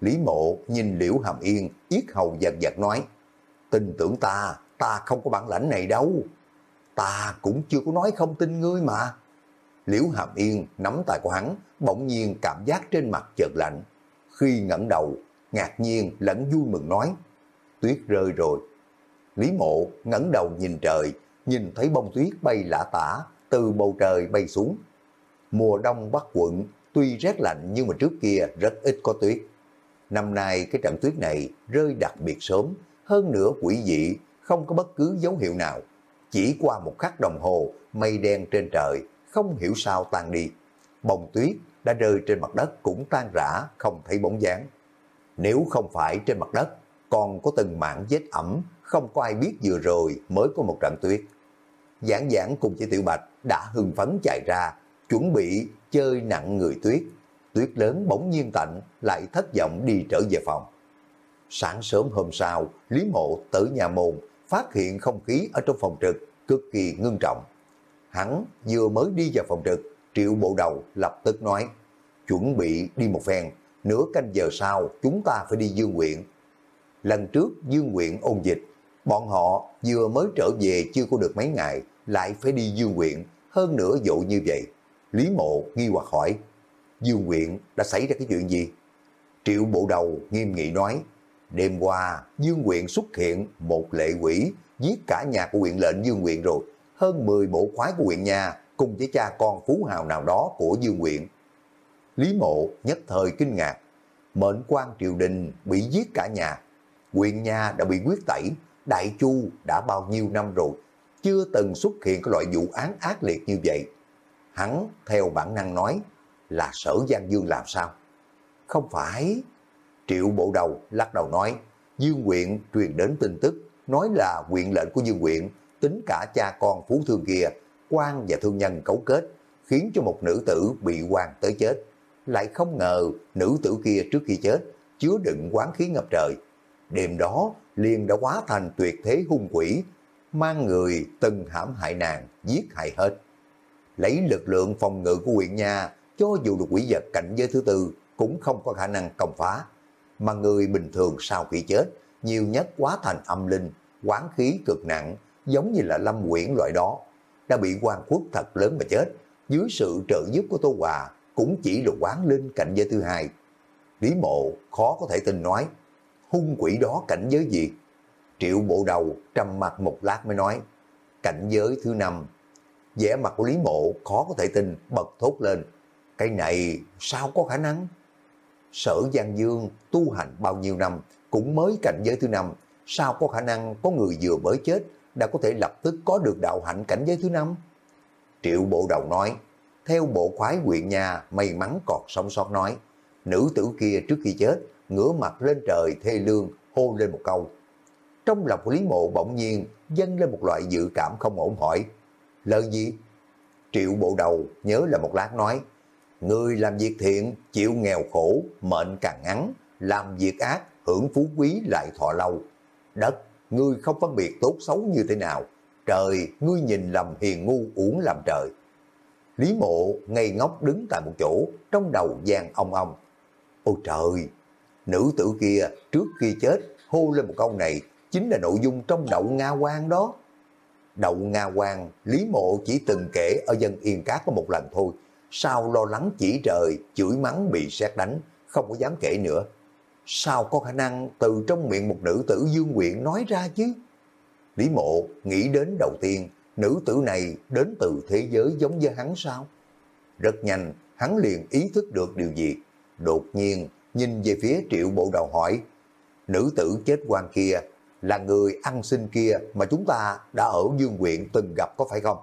Lý mộ nhìn liễu hàm yên, yết hầu giật giật nói, tin tưởng ta, ta không có bản lãnh này đâu. Ta cũng chưa có nói không tin ngươi mà. Liễu hàm yên nắm tay của hắn, bỗng nhiên cảm giác trên mặt chợt lạnh. Khi ngẩng đầu, ngạc nhiên lẫn vui mừng nói, tuyết rơi rồi. Lý mộ ngẩng đầu nhìn trời, nhìn thấy bông tuyết bay lả tả, từ bầu trời bay xuống. Mùa đông Bắc quận tuy rét lạnh nhưng mà trước kia rất ít có tuyết. Năm nay cái trận tuyết này rơi đặc biệt sớm, hơn nữa quỷ dị, không có bất cứ dấu hiệu nào. Chỉ qua một khắc đồng hồ, mây đen trên trời, không hiểu sao tan đi. Bông tuyết đã rơi trên mặt đất cũng tan rã, không thấy bóng dáng. Nếu không phải trên mặt đất, còn có từng mảng vết ẩm, không có ai biết vừa rồi mới có một trận tuyết. Giảng giảng cùng chị Tiểu Bạch đã hưng phấn chạy ra, chuẩn bị chơi nặng người tuyết. Tuyết lớn bỗng nhiên tạnh, lại thất vọng đi trở về phòng. Sáng sớm hôm sau, Lý Mộ tới nhà môn, phát hiện không khí ở trong phòng trực cực kỳ ngưng trọng. Hắn vừa mới đi vào phòng trực, triệu bộ đầu lập tức nói, chuẩn bị đi một phen, nửa canh giờ sau chúng ta phải đi dương quyện. Lần trước dương quyện ôn dịch, bọn họ vừa mới trở về chưa có được mấy ngày, lại phải đi dương quyện, hơn nữa dụ như vậy. Lý mộ nghi hoặc hỏi, dương quyện đã xảy ra cái chuyện gì? Triệu bộ đầu nghiêm nghị nói, đêm qua dương quyện xuất hiện một lệ quỷ giết cả nhà của huyện lệnh dương quyện rồi, hơn 10 bộ khoái của huyện nhà cùng với cha con phú hào nào đó của dương quyện. Lý mộ nhất thời kinh ngạc, mệnh quan triều đình bị giết cả nhà, huyện nhà đã bị quyết tẩy, đại chu đã bao nhiêu năm rồi, chưa từng xuất hiện cái loại vụ án ác liệt như vậy. Hắn theo bản năng nói là sở Giang Dương làm sao? Không phải. Triệu bộ đầu lắc đầu nói, Dương huyện truyền đến tin tức, nói là quyện lệnh của Dương huyện tính cả cha con phú thương kia, quan và thương nhân cấu kết, khiến cho một nữ tử bị quan tới chết. Lại không ngờ nữ tử kia trước khi chết, chứa đựng quán khí ngập trời. Đêm đó liền đã quá thành tuyệt thế hung quỷ, mang người từng hãm hại nàng, giết hại hết. Lấy lực lượng phòng ngự của huyện nhà, cho dù được quỷ vật cảnh giới thứ tư, cũng không có khả năng công phá. Mà người bình thường sau khi chết, nhiều nhất quá thành âm linh, quán khí cực nặng, giống như là lâm quyển loại đó, đã bị quan quốc thật lớn mà chết, dưới sự trợ giúp của Tô Hòa cũng chỉ là quán linh cảnh giới thứ hai. Lý mộ khó có thể tin nói, hung quỷ đó cảnh giới gì? Triệu bộ đầu trầm mặt một lát mới nói, cảnh giới thứ năm. vẻ mặt của Lý mộ khó có thể tin, bật thốt lên, cái này sao có khả năng? Sở Giang Dương tu hành bao nhiêu năm cũng mới cảnh giới thứ năm, sao có khả năng có người vừa mới chết đã có thể lập tức có được đạo hạnh cảnh giới thứ năm? Triệu bộ đầu nói, theo bộ khoái quyện nhà may mắn còn sống sót nói, nữ tử kia trước khi chết, ngửa mặt lên trời thê lương, hô lên một câu. Trong lòng của Lý Mộ bỗng nhiên dâng lên một loại dự cảm không ổn hỏi, lời gì? Triệu bộ đầu nhớ là một lát nói, người làm việc thiện, chịu nghèo khổ, mệnh càng ngắn, làm việc ác, hưởng phú quý lại thọ lâu. Đất, ngươi không phân biệt tốt xấu như thế nào, trời, ngươi nhìn lầm hiền ngu uổng làm trời. Lý mộ ngây ngốc đứng tại một chỗ, trong đầu gian ong ong. Ôi trời, nữ tử kia trước khi chết hô lên một câu này chính là nội dung trong đậu Nga quan đó. Đậu Nga quan, Lý mộ chỉ từng kể ở dân Yên Cát có một lần thôi, sao lo lắng chỉ trời, chửi mắng bị xét đánh, không có dám kể nữa. Sao có khả năng từ trong miệng một nữ tử dương quyện nói ra chứ? Lý mộ nghĩ đến đầu tiên, nữ tử này đến từ thế giới giống như hắn sao? Rất nhanh, hắn liền ý thức được điều gì. Đột nhiên, nhìn về phía triệu bộ đầu hỏi, nữ tử chết quan kia là người ăn xin kia mà chúng ta đã ở Dương quyện từng gặp có phải không?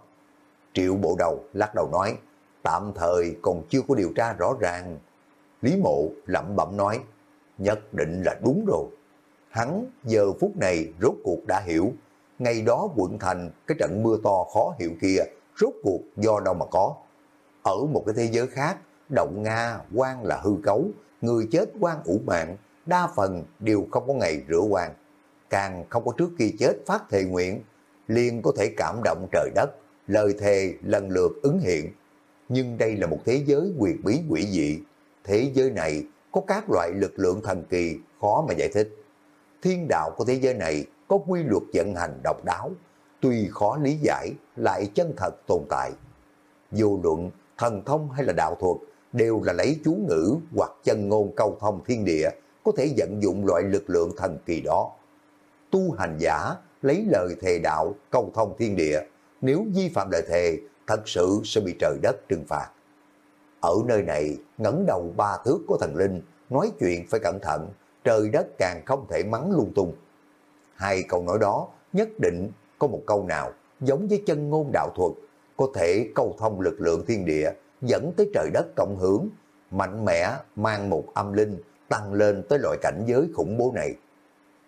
Triệu bộ đầu lắc đầu nói, tạm thời còn chưa có điều tra rõ ràng. Lý mộ lẩm bẩm nói, nhất định là đúng rồi. Hắn giờ phút này rốt cuộc đã hiểu, ngày đó quận thành cái trận mưa to khó hiểu kia rốt cuộc do đâu mà có. Ở một cái thế giới khác, động Nga, quan là hư cấu, người chết quan ủ mạng, đa phần đều không có ngày rửa quan. Càng không có trước khi chết phát thề nguyện, liền có thể cảm động trời đất, lời thề lần lượt ứng hiện. Nhưng đây là một thế giới quyền bí quỷ dị. Thế giới này có các loại lực lượng thần kỳ khó mà giải thích. Thiên đạo của thế giới này có quy luật vận hành độc đáo, tuy khó lý giải lại chân thật tồn tại. Vô luận, thần thông hay là đạo thuật đều là lấy chú ngữ hoặc chân ngôn câu thông thiên địa có thể vận dụng loại lực lượng thần kỳ đó. Tu hành giả lấy lời thề đạo câu thông thiên địa. Nếu vi phạm lời thề, thật sự sẽ bị trời đất trừng phạt. Ở nơi này, ngẩng đầu ba thước của thần linh, nói chuyện phải cẩn thận, trời đất càng không thể mắng lung tung. Hai câu nói đó nhất định có một câu nào giống với chân ngôn đạo thuật, có thể câu thông lực lượng thiên địa, dẫn tới trời đất cộng hưởng, mạnh mẽ mang một âm linh tăng lên tới loại cảnh giới khủng bố này.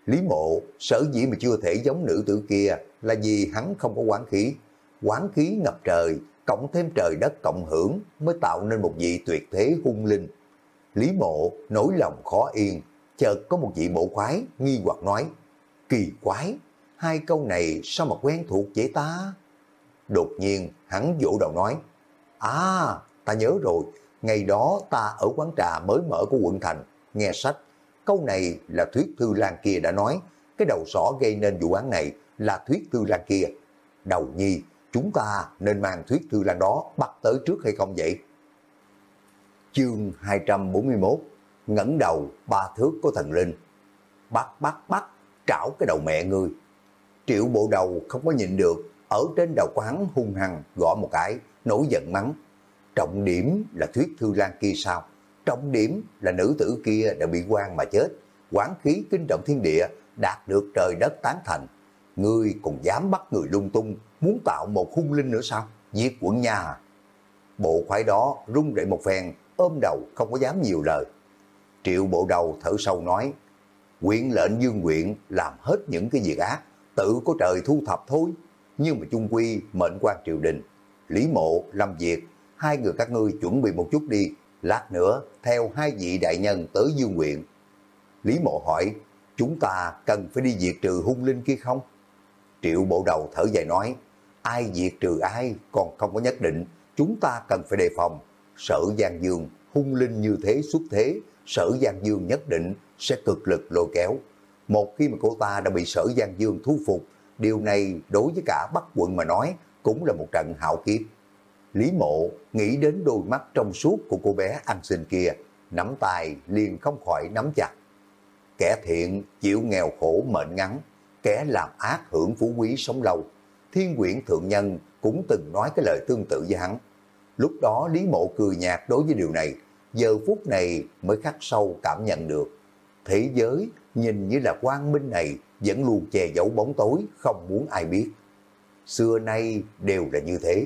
Lý mộ sở dĩ mà chưa thể giống nữ tử kia là vì hắn không có quán khí. Quán khí ngập trời, cộng thêm trời đất cộng hưởng mới tạo nên một vị tuyệt thế hung linh. Lý mộ nỗi lòng khó yên, chợt có một vị bộ khoái nghi hoặc nói, kỳ quái, hai câu này sao mà quen thuộc vậy ta? Đột nhiên hắn vỗ đầu nói, à, ta nhớ rồi, ngày đó ta ở quán trà mới mở của quận thành, nghe sách, câu này là thuyết thư lan kia đã nói, cái đầu sỏ gây nên vụ án này là thuyết thư lan kia. Đầu nhi, chúng ta nên mang thuyết thư lan đó bắt tới trước hay không vậy? Chương 241 ngẩng đầu ba thước của thần linh. Bắt bắt bắt, trảo cái đầu mẹ ngươi. Triệu bộ đầu không có nhịn được, ở trên đầu quán hung hăng gõ một cái, nổi giận mắng. Trọng điểm là thuyết thư lan kia sao? Trọng điểm là nữ tử kia đã bị quan mà chết. Quán khí kinh động thiên địa, đạt được trời đất tán thành. Ngươi còn dám bắt người lung tung, muốn tạo một hung linh nữa sao? Giết quận nhà Bộ khoái đó rung rẩy một phen, ôm đầu không có dám nhiều lời. Triệu bộ đầu thở sâu nói, quyện lệnh dương quyện làm hết những cái việc ác, tự có trời thu thập thôi. Nhưng mà chung quy mệnh quan triều đình, Lý Mộ, Lâm việc, hai người các ngươi chuẩn bị một chút đi, lát nữa theo hai vị đại nhân tới dương quyện. Lý Mộ hỏi, chúng ta cần phải đi diệt trừ hung linh kia không? Triệu bộ đầu thở dài nói, ai diệt trừ ai còn không có nhất định, chúng ta cần phải đề phòng. Sở Giang Dương hung linh như thế xuất thế, sở Giang Dương nhất định sẽ cực lực lôi kéo. Một khi mà cô ta đã bị sở Giang Dương thu phục, điều này đối với cả Bắc quận mà nói cũng là một trận hạo kiếp. Lý mộ nghĩ đến đôi mắt trong suốt của cô bé ăn xin kia, nắm tay liền không khỏi nắm chặt. Kẻ thiện chịu nghèo khổ mệnh ngắn, kẻ làm ác hưởng phú quý sống lâu. Thiên quyển thượng nhân cũng từng nói cái lời tương tự với hắn. Lúc đó Lý Mộ cười nhạt đối với điều này, giờ phút này mới khắc sâu cảm nhận được. Thế giới nhìn như là quang minh này vẫn luôn che giấu bóng tối, không muốn ai biết. Xưa nay đều là như thế.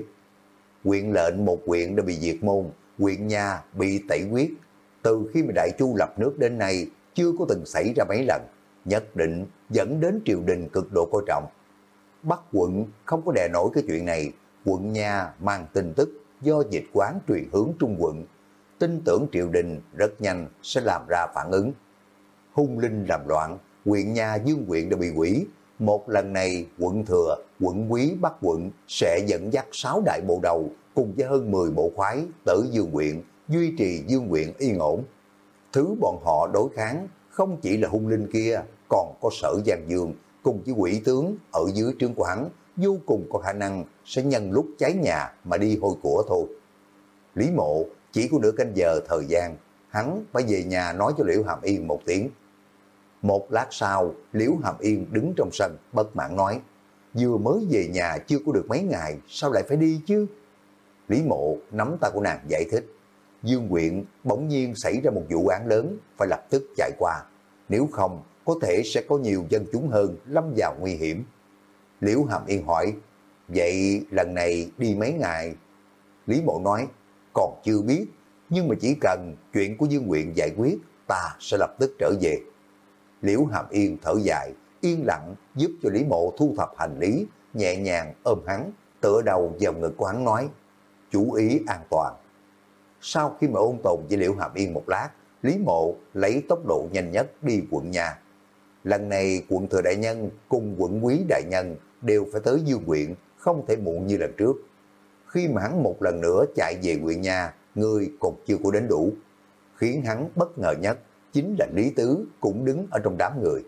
Quyện lệnh một quyện đã bị diệt môn, quyện nhà bị tẩy quyết. Từ khi mà Đại Chu lập nước đến nay, chưa có từng xảy ra mấy lần, nhất định dẫn đến triều đình cực độ coi trọng. Bắc quận không có đè nổi cái chuyện này, quận nhà mang tin tức do dịch quán truyền hướng trung quận. Tin tưởng triều đình rất nhanh sẽ làm ra phản ứng. Hung linh làm loạn, quyện nhà dương quyện đã bị quỷ. Một lần này quận thừa, quận quý bắc quận sẽ dẫn dắt 6 đại bộ đầu cùng với hơn 10 bộ khoái tử dương quyện, duy trì dương quyện yên ổn. Thứ bọn họ đối kháng không chỉ là hung linh kia, còn có sở Giang Dương cùng với quỷ tướng ở dưới trướng quán vô cùng có khả năng sẽ nhân lúc cháy nhà mà đi hôi của thôi. Lý mộ chỉ có nửa canh giờ thời gian, hắn phải về nhà nói cho Liễu Hàm Yên một tiếng. Một lát sau, Liễu Hàm Yên đứng trong sân, bất mãn nói, vừa mới về nhà chưa có được mấy ngày, sao lại phải đi chứ? Lý mộ nắm tay của nàng giải thích, Dương quyện bỗng nhiên xảy ra một vụ án lớn, phải lập tức chạy qua. Nếu không, có thể sẽ có nhiều dân chúng hơn lâm vào nguy hiểm. Liễu Hàm Yên hỏi, vậy lần này đi mấy ngày? Lý Mộ nói, còn chưa biết, nhưng mà chỉ cần chuyện của Dương Nguyện giải quyết, ta sẽ lập tức trở về. Liễu Hàm Yên thở dài, yên lặng giúp cho Lý Mộ thu thập hành lý, nhẹ nhàng ôm hắn, tựa đầu vào ngực của hắn nói, chú ý an toàn. Sau khi mà ôn tồn với Liễu Hàm Yên một lát, Lý Mộ lấy tốc độ nhanh nhất đi quận nhà. Lần này quận thừa đại nhân cùng quận quý đại nhân đều phải tới dương quyện, không thể muộn như lần trước. Khi mà hắn một lần nữa chạy về quyện nhà, người còn chưa có đến đủ. Khiến hắn bất ngờ nhất chính là Lý Tứ cũng đứng ở trong đám người.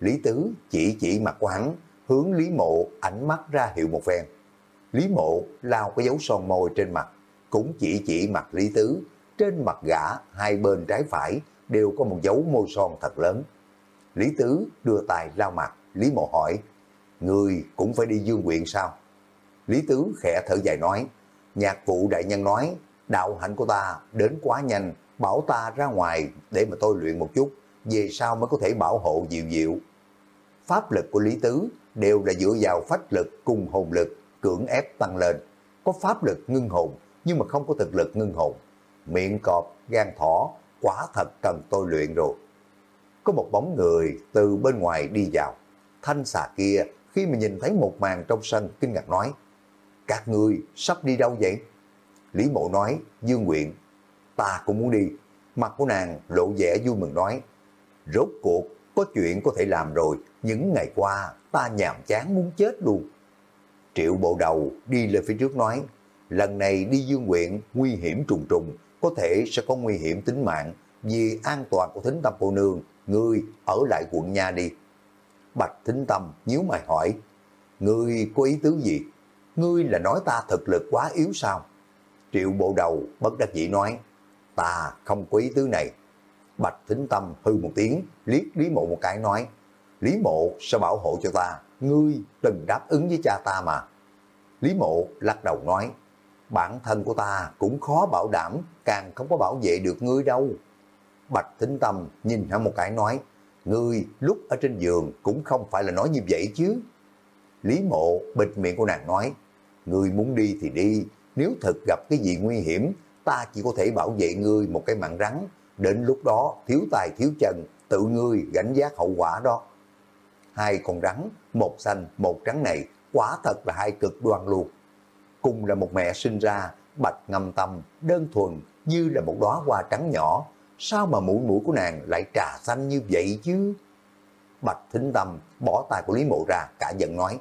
Lý Tứ chỉ chỉ mặt của hắn, hướng Lý Mộ ánh mắt ra hiệu một phen. Lý Mộ lao cái dấu son môi trên mặt, cũng chỉ chỉ mặt Lý Tứ, trên mặt gã hai bên trái phải đều có một dấu môi son thật lớn. Lý Tứ đưa tài lao mặt, Lý Mộ hỏi, Người cũng phải đi dương quyện sao? Lý Tứ khẽ thở dài nói, nhạc vụ đại nhân nói, đạo hạnh của ta đến quá nhanh, bảo ta ra ngoài để mà tôi luyện một chút, về sau mới có thể bảo hộ dịu dịu. Pháp lực của Lý Tứ đều là dựa vào phách lực cùng hồn lực cưỡng ép tăng lên. Có pháp lực ngưng hồn nhưng mà không có thực lực ngưng hồn. Miệng cọp, gan thỏ, quả thật cần tôi luyện rồi. Có một bóng người từ bên ngoài đi vào. Thanh xà kia khi mà nhìn thấy một màn trong sân kinh ngạc nói Các ngươi sắp đi đâu vậy? Lý mộ nói, Dương Nguyện, ta cũng muốn đi. Mặt của nàng lộ vẻ vui mừng nói Rốt cuộc có chuyện có thể làm rồi, những ngày qua ta nhàm chán muốn chết luôn. Triệu bộ đầu đi lên phía trước nói, lần này đi dương nguyện nguy hiểm trùng trùng, có thể sẽ có nguy hiểm tính mạng, vì an toàn của thính tâm cô nương, ngươi ở lại quận nha đi. Bạch thính tâm nhíu mày hỏi, ngươi có ý tứ gì? Ngươi là nói ta thực lực quá yếu sao? Triệu bộ đầu bất đắc dĩ nói, ta không có ý tứ này. Bạch thính tâm hư một tiếng, liếc Lý Mộ một cái nói, Lý Mộ sẽ bảo hộ cho ta, ngươi từng đáp ứng với cha ta mà. Lý Mộ lắc đầu nói, bản thân của ta cũng khó bảo đảm, càng không có bảo vệ được ngươi đâu. Bạch Thính Tâm nhìn hắn một cái nói, ngươi lúc ở trên giường cũng không phải là nói như vậy chứ. Lý Mộ bịt miệng của nàng nói, ngươi muốn đi thì đi, nếu thật gặp cái gì nguy hiểm, ta chỉ có thể bảo vệ ngươi một cái mạng rắn, đến lúc đó thiếu tài thiếu chân, tự ngươi gánh giác hậu quả đó hai con rắn, một xanh, một trắng này, quả thật là hai cực đoan luôn. Cùng là một mẹ sinh ra, bạch ngâm tâm, đơn thuần, như là một đóa hoa trắng nhỏ, sao mà mũi mũi của nàng lại trà xanh như vậy chứ? Bạch thính tâm bỏ tay của Lý Mộ ra, cả giận nói,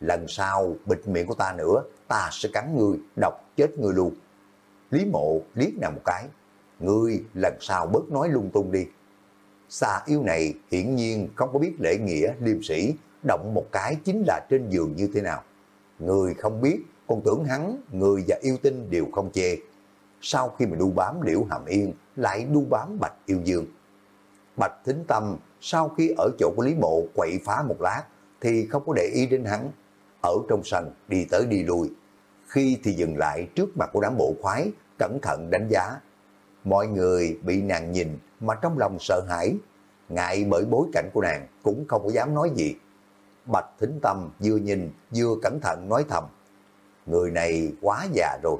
lần sau bịt miệng của ta nữa, ta sẽ cắn ngươi, độc chết ngươi luôn. Lý Mộ liếc nàng một cái, ngươi lần sau bớt nói lung tung đi, xà yêu này hiển nhiên không có biết lễ nghĩa liêm sĩ, động một cái chính là trên giường như thế nào. Người không biết, còn tưởng hắn, người và yêu tinh đều không chê. Sau khi mà đu bám liễu hàm yên, lại đu bám bạch yêu dương. Bạch thính tâm, sau khi ở chỗ của Lý Mộ quậy phá một lát, thì không có để ý đến hắn. Ở trong sân, đi tới đi lui. Khi thì dừng lại trước mặt của đám bộ khoái, cẩn thận đánh giá. Mọi người bị nàng nhìn, mà trong lòng sợ hãi, ngại bởi bối cảnh của nàng cũng không có dám nói gì. Bạch Thính Tâm vừa nhìn vừa cẩn thận nói thầm, người này quá già rồi,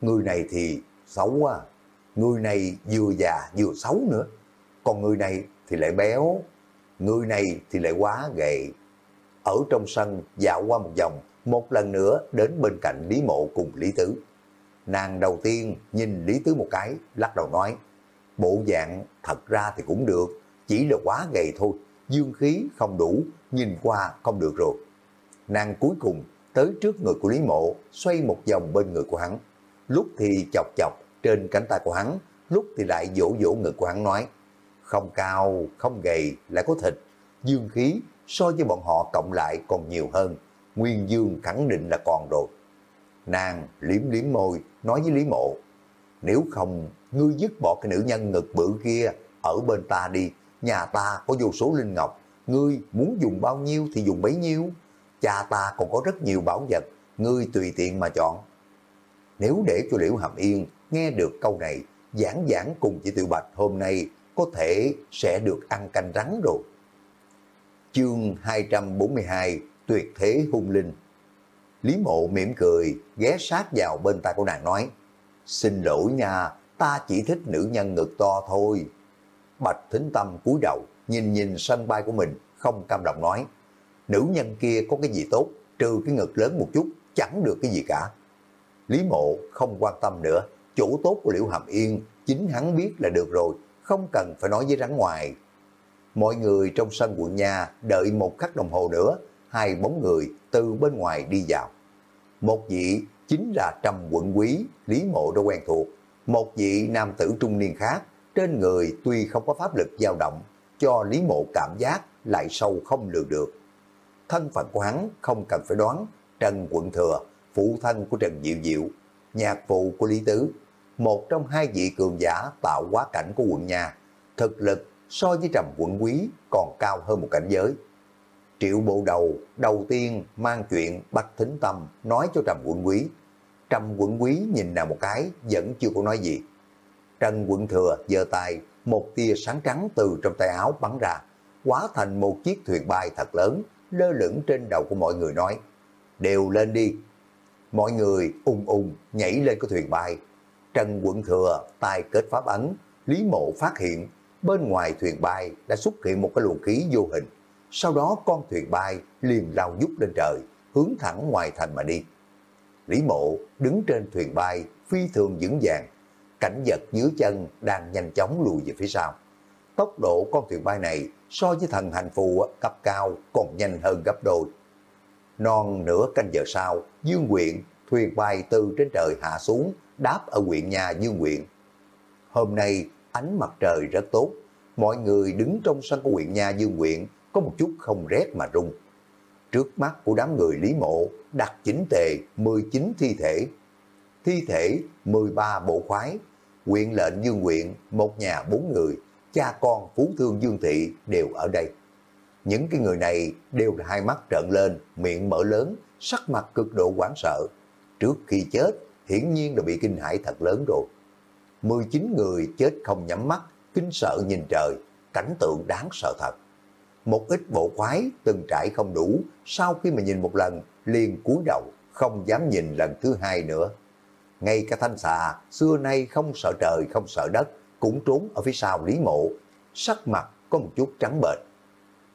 người này thì xấu quá, người này vừa già vừa xấu nữa, còn người này thì lại béo, người này thì lại quá gầy. Ở trong sân dạo qua một vòng, một lần nữa đến bên cạnh Lý Mộ cùng Lý Tứ. Nàng đầu tiên nhìn Lý Tứ một cái, lắc đầu nói, bộ dạng thật ra thì cũng được, chỉ là quá gầy thôi, dương khí không đủ, nhìn qua không được rồi. Nàng cuối cùng tới trước người của Lý Mộ, xoay một vòng bên người của hắn. Lúc thì chọc chọc trên cánh tay của hắn, lúc thì lại vỗ vỗ ngực của hắn nói, không cao, không gầy, lại có thịt, dương khí so với bọn họ cộng lại còn nhiều hơn, nguyên dương khẳng định là còn rồi. Nàng liếm liếm môi, nói với Lý Mộ, nếu không ngươi dứt bỏ cái nữ nhân ngực bự kia ở bên ta đi, nhà ta có vô số linh ngọc, ngươi muốn dùng bao nhiêu thì dùng bấy nhiêu, cha ta còn có rất nhiều bảo vật, ngươi tùy tiện mà chọn. Nếu để cho Liễu Hàm Yên nghe được câu này, giảng giảng cùng chị Tiểu Bạch hôm nay có thể sẽ được ăn canh rắn rồi. Chương 242 Tuyệt thế hung linh Lý mộ mỉm cười, ghé sát vào bên tai của nàng nói, Xin lỗi nha, ta chỉ thích nữ nhân ngực to thôi. Bạch Thính Tâm cúi đầu, nhìn nhìn sân bay của mình, không cam động nói. Nữ nhân kia có cái gì tốt, trừ cái ngực lớn một chút, chẳng được cái gì cả. Lý mộ không quan tâm nữa, Chủ tốt của Liễu Hàm Yên, chính hắn biết là được rồi, không cần phải nói với rắn ngoài. Mọi người trong sân quận nhà đợi một khắc đồng hồ nữa, hai bóng người từ bên ngoài đi vào. Một vị chính là Trầm quận quý, Lý Mộ đã quen thuộc. Một vị nam tử trung niên khác, trên người tuy không có pháp lực dao động, cho Lý Mộ cảm giác lại sâu không lường được. Thân phận của hắn không cần phải đoán, Trần Quận Thừa, phụ thân của Trần Diệu Diệu, nhạc phụ của Lý Tứ, một trong hai vị cường giả tạo quá cảnh của quận nhà, thực lực so với Trầm Quận Quý còn cao hơn một cảnh giới. Triệu bộ đầu đầu tiên mang chuyện Bạch Thính Tâm nói cho Trầm Quận Quý. Trầm Quận Quý nhìn nào một cái vẫn chưa có nói gì. Trần Quận Thừa giơ tay, một tia sáng trắng từ trong tay áo bắn ra, hóa thành một chiếc thuyền bay thật lớn, lơ lửng trên đầu của mọi người nói, đều lên đi. Mọi người ung ung nhảy lên cái thuyền bay. Trần Quận Thừa tài kết pháp ấn, Lý Mộ phát hiện bên ngoài thuyền bay đã xuất hiện một cái luồng khí vô hình. Sau đó con thuyền bay liền lao dút lên trời, hướng thẳng ngoài thành mà đi. Lý Mộ đứng trên thuyền bay, phi thường vững vàng, cảnh vật dưới chân đang nhanh chóng lùi về phía sau. Tốc độ con thuyền bay này so với thần hành phù cấp cao còn nhanh hơn gấp đôi. Non nửa canh giờ sau, Dương Quyện, thuyền bay từ trên trời hạ xuống, đáp ở huyện nhà Dương Quyện. Hôm nay, ánh mặt trời rất tốt, mọi người đứng trong sân của huyện nhà Dương Quyện có một chút không rét mà rung. Trước mắt của đám người Lý Mộ đặt chính tề 19 thi thể. Thi thể 13 bộ khoái, quyện lệnh Dương Quyện, một nhà bốn người, cha con Phú Thương Dương Thị đều ở đây. Những cái người này đều là hai mắt trợn lên, miệng mở lớn, sắc mặt cực độ hoảng sợ. Trước khi chết, hiển nhiên là bị kinh hãi thật lớn rồi. 19 người chết không nhắm mắt, kinh sợ nhìn trời, cảnh tượng đáng sợ thật. Một ít bộ khoái từng trải không đủ, sau khi mà nhìn một lần, liền cúi đầu, không dám nhìn lần thứ hai nữa. Ngay cả thanh xà, xưa nay không sợ trời, không sợ đất, cũng trốn ở phía sau Lý Mộ, sắc mặt có một chút trắng bệch.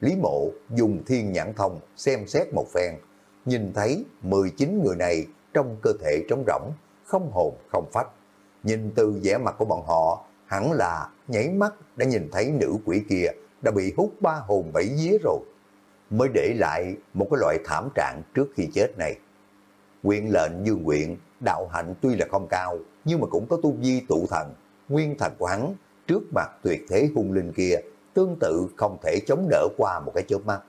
Lý Mộ dùng thiên nhãn thông xem xét một phen, nhìn thấy 19 người này trong cơ thể trống rỗng, không hồn không phách. Nhìn từ vẻ mặt của bọn họ, hẳn là nhảy mắt đã nhìn thấy nữ quỷ kia đã bị hút ba hồn bảy vía rồi. Mới để lại một cái loại thảm trạng trước khi chết này. Quyện lệnh dương quyện, đạo hạnh tuy là không cao, nhưng mà cũng có tu vi tụ thần. Nguyên thần của hắn, trước mặt tuyệt thế hung linh kia, tương tự không thể chống đỡ qua một cái chớp mắt.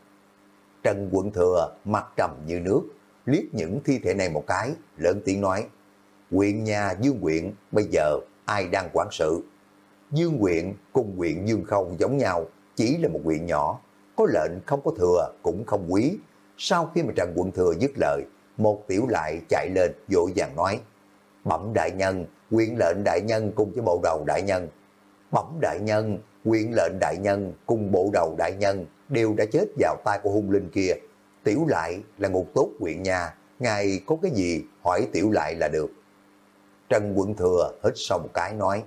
Trần quận thừa, mặt trầm như nước, liếc những thi thể này một cái, lớn tiếng nói, quyện nhà Dương quyện bây giờ ai đang quản sự? Dương quyện cùng quyện Dương Không giống nhau, chỉ là một quyện nhỏ, có lệnh không có thừa cũng không quý. Sau khi mà Trần Quận Thừa dứt lời, một tiểu lại chạy lên vội vàng nói, Bẩm đại nhân, quyện lệnh đại nhân cùng với bộ đầu đại nhân. Bẩm đại nhân, quyện lệnh đại nhân cùng bộ đầu đại nhân đều đã chết vào tay của hung linh kia. Tiểu lại là ngục tốt quyện nhà, ngài có cái gì hỏi tiểu lại là được. Trần Quận Thừa hít sâu một cái nói,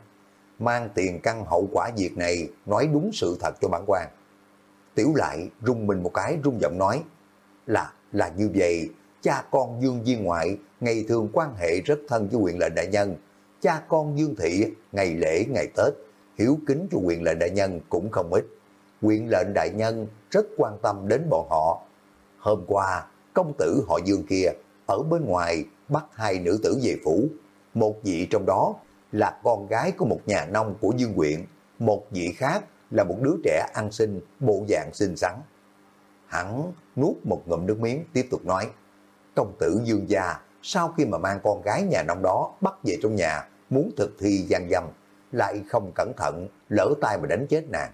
mang tiền căn hậu quả việc này nói đúng sự thật cho bản quan. Tiểu lại rung mình một cái rung giọng nói, là, là như vậy, cha con Dương Viên Ngoại ngày thường quan hệ rất thân với quyền lệnh đại nhân. Cha con Dương Thị ngày lễ, ngày Tết, hiếu kính cho quyền lệnh đại nhân cũng không ít. Quyền lệnh đại nhân rất quan tâm đến bọn họ. Hôm qua, công tử họ Dương kia ở bên ngoài bắt hai nữ tử về phủ. Một vị trong đó là con gái của một nhà nông của Dương Quyện, một vị khác là một đứa trẻ ăn sinh, bộ dạng xinh xắn. Hắn nuốt một ngụm nước miếng tiếp tục nói, công tử Dương gia sau khi mà mang con gái nhà nông đó bắt về trong nhà, muốn thực thi gian dâm, lại không cẩn thận, lỡ tay mà đánh chết nàng.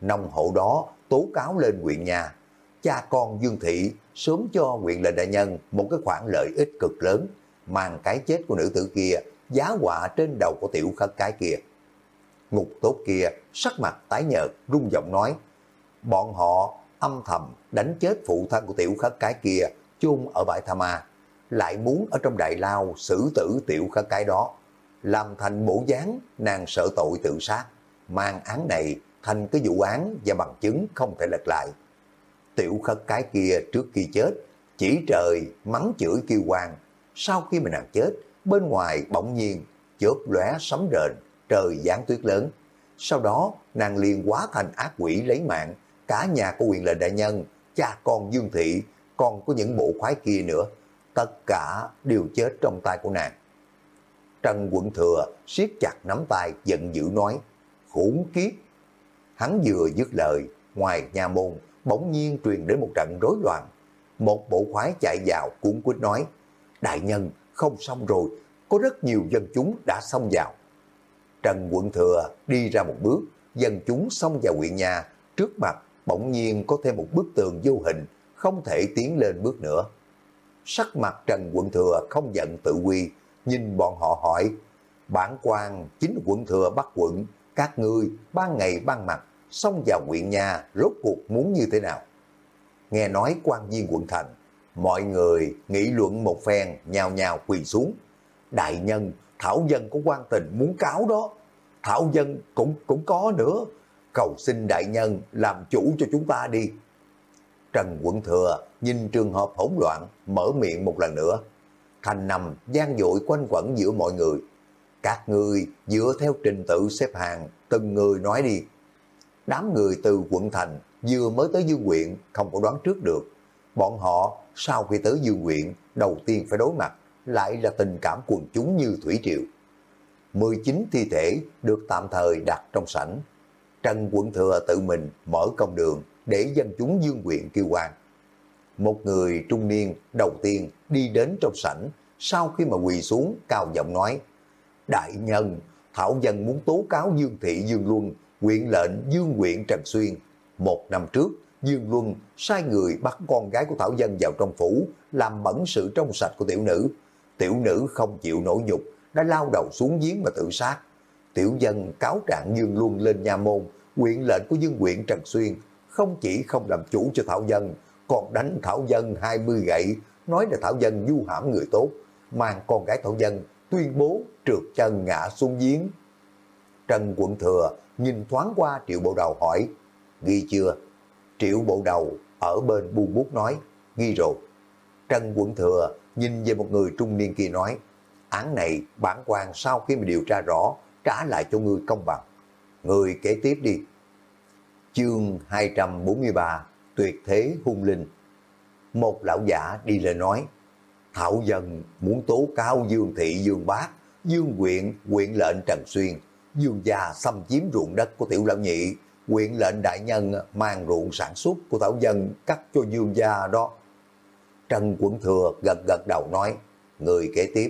Nông hộ đó tố cáo lên huyện nhà, cha con Dương Thị sớm cho huyện lệnh đại nhân một cái khoản lợi ích cực lớn, mang cái chết của nữ tử kia giá họa trên đầu của tiểu khất cái kia. Ngục tốt kia sắc mặt tái nhợt, rung giọng nói, bọn họ âm thầm đánh chết phụ thân của tiểu khất cái kia chôn ở bãi Tha Ma, lại muốn ở trong đại lao xử tử tiểu khất cái đó, làm thành bộ dáng nàng sợ tội tự sát, mang án này thành cái vụ án và bằng chứng không thể lật lại. Tiểu khất cái kia trước khi chết, chỉ trời mắng chửi kêu hoàng, sau khi mà nàng chết, bên ngoài bỗng nhiên chớp lóe sấm rền, trời giáng tuyết lớn. Sau đó, nàng liền quá thành ác quỷ lấy mạng, cả nhà của quyền lệnh đại nhân, cha con Dương Thị, còn có những bộ khoái kia nữa, tất cả đều chết trong tay của nàng. Trần Quận Thừa siết chặt nắm tay giận dữ nói, khủng kiếp. Hắn vừa dứt lời, ngoài nhà môn, bỗng nhiên truyền đến một trận rối loạn. Một bộ khoái chạy vào cuốn quýt nói, đại nhân, không xong rồi, có rất nhiều dân chúng đã xông vào. Trần Quận Thừa đi ra một bước, dân chúng xông vào huyện nhà, trước mặt bỗng nhiên có thêm một bức tường vô hình không thể tiến lên bước nữa. Sắc mặt Trần Quận Thừa không giận tự quy, nhìn bọn họ hỏi, bản quan chính quận thừa bắt quận, các ngươi ban ngày ban mặt, xông vào quyện nhà, rốt cuộc muốn như thế nào? Nghe nói quan viên quận thành, mọi người nghị luận một phen, nhào nhào quỳ xuống. Đại nhân, Thảo Dân có quan tình muốn cáo đó. Thảo Dân cũng cũng có nữa. Cầu xin đại nhân làm chủ cho chúng ta đi. Trần Quận Thừa nhìn trường hợp hỗn loạn, mở miệng một lần nữa. Thành nằm gian dội quanh quẩn giữa mọi người. Các người dựa theo trình tự xếp hàng, từng người nói đi. Đám người từ quận thành vừa mới tới dương quyện không có đoán trước được. Bọn họ sau khi tới dương quyện đầu tiên phải đối mặt lại là tình cảm quần chúng như thủy triều. 19 thi thể được tạm thời đặt trong sảnh. Trần quận thừa tự mình mở công đường để dân chúng dương quyện kêu quan. Một người trung niên đầu tiên đi đến trong sảnh, sau khi mà quỳ xuống cao giọng nói, Đại nhân, Thảo Dân muốn tố cáo Dương Thị Dương Luân, quyện lệnh Dương quyện Trần Xuyên. Một năm trước, Dương Luân sai người bắt con gái của Thảo Dân vào trong phủ, làm bẩn sự trong sạch của tiểu nữ. Tiểu nữ không chịu nổi nhục, đã lao đầu xuống giếng mà tự sát. Tiểu dân cáo trạng Dương Luân lên nhà môn, quyện lệnh của Dương quyện Trần Xuyên, không chỉ không làm chủ cho Thảo Dân, còn đánh Thảo Dân 20 gậy, nói là Thảo Dân du hãm người tốt, mang con gái Thảo Dân tuyên bố trượt chân ngã xuống giếng. Trần Quận Thừa nhìn thoáng qua triệu bộ đầu hỏi, ghi chưa? Triệu bộ đầu ở bên buông bút nói, ghi rồi. Trần Quận Thừa nhìn về một người trung niên kia nói, án này bản quan sau khi mà điều tra rõ, trả lại cho ngươi công bằng. Người kế tiếp đi. Chương 243 Tuyệt thế hung linh Một lão giả đi lên nói Thảo dân muốn tố cáo Dương Thị Dương Bác, Dương Quyện, quyện lệnh Trần Xuyên, Dương gia xâm chiếm ruộng đất của tiểu lão nhị, quyện lệnh đại nhân mang ruộng sản xuất của Thảo dân cắt cho Dương gia đó. Trần Quận Thừa gật gật đầu nói, người kế tiếp,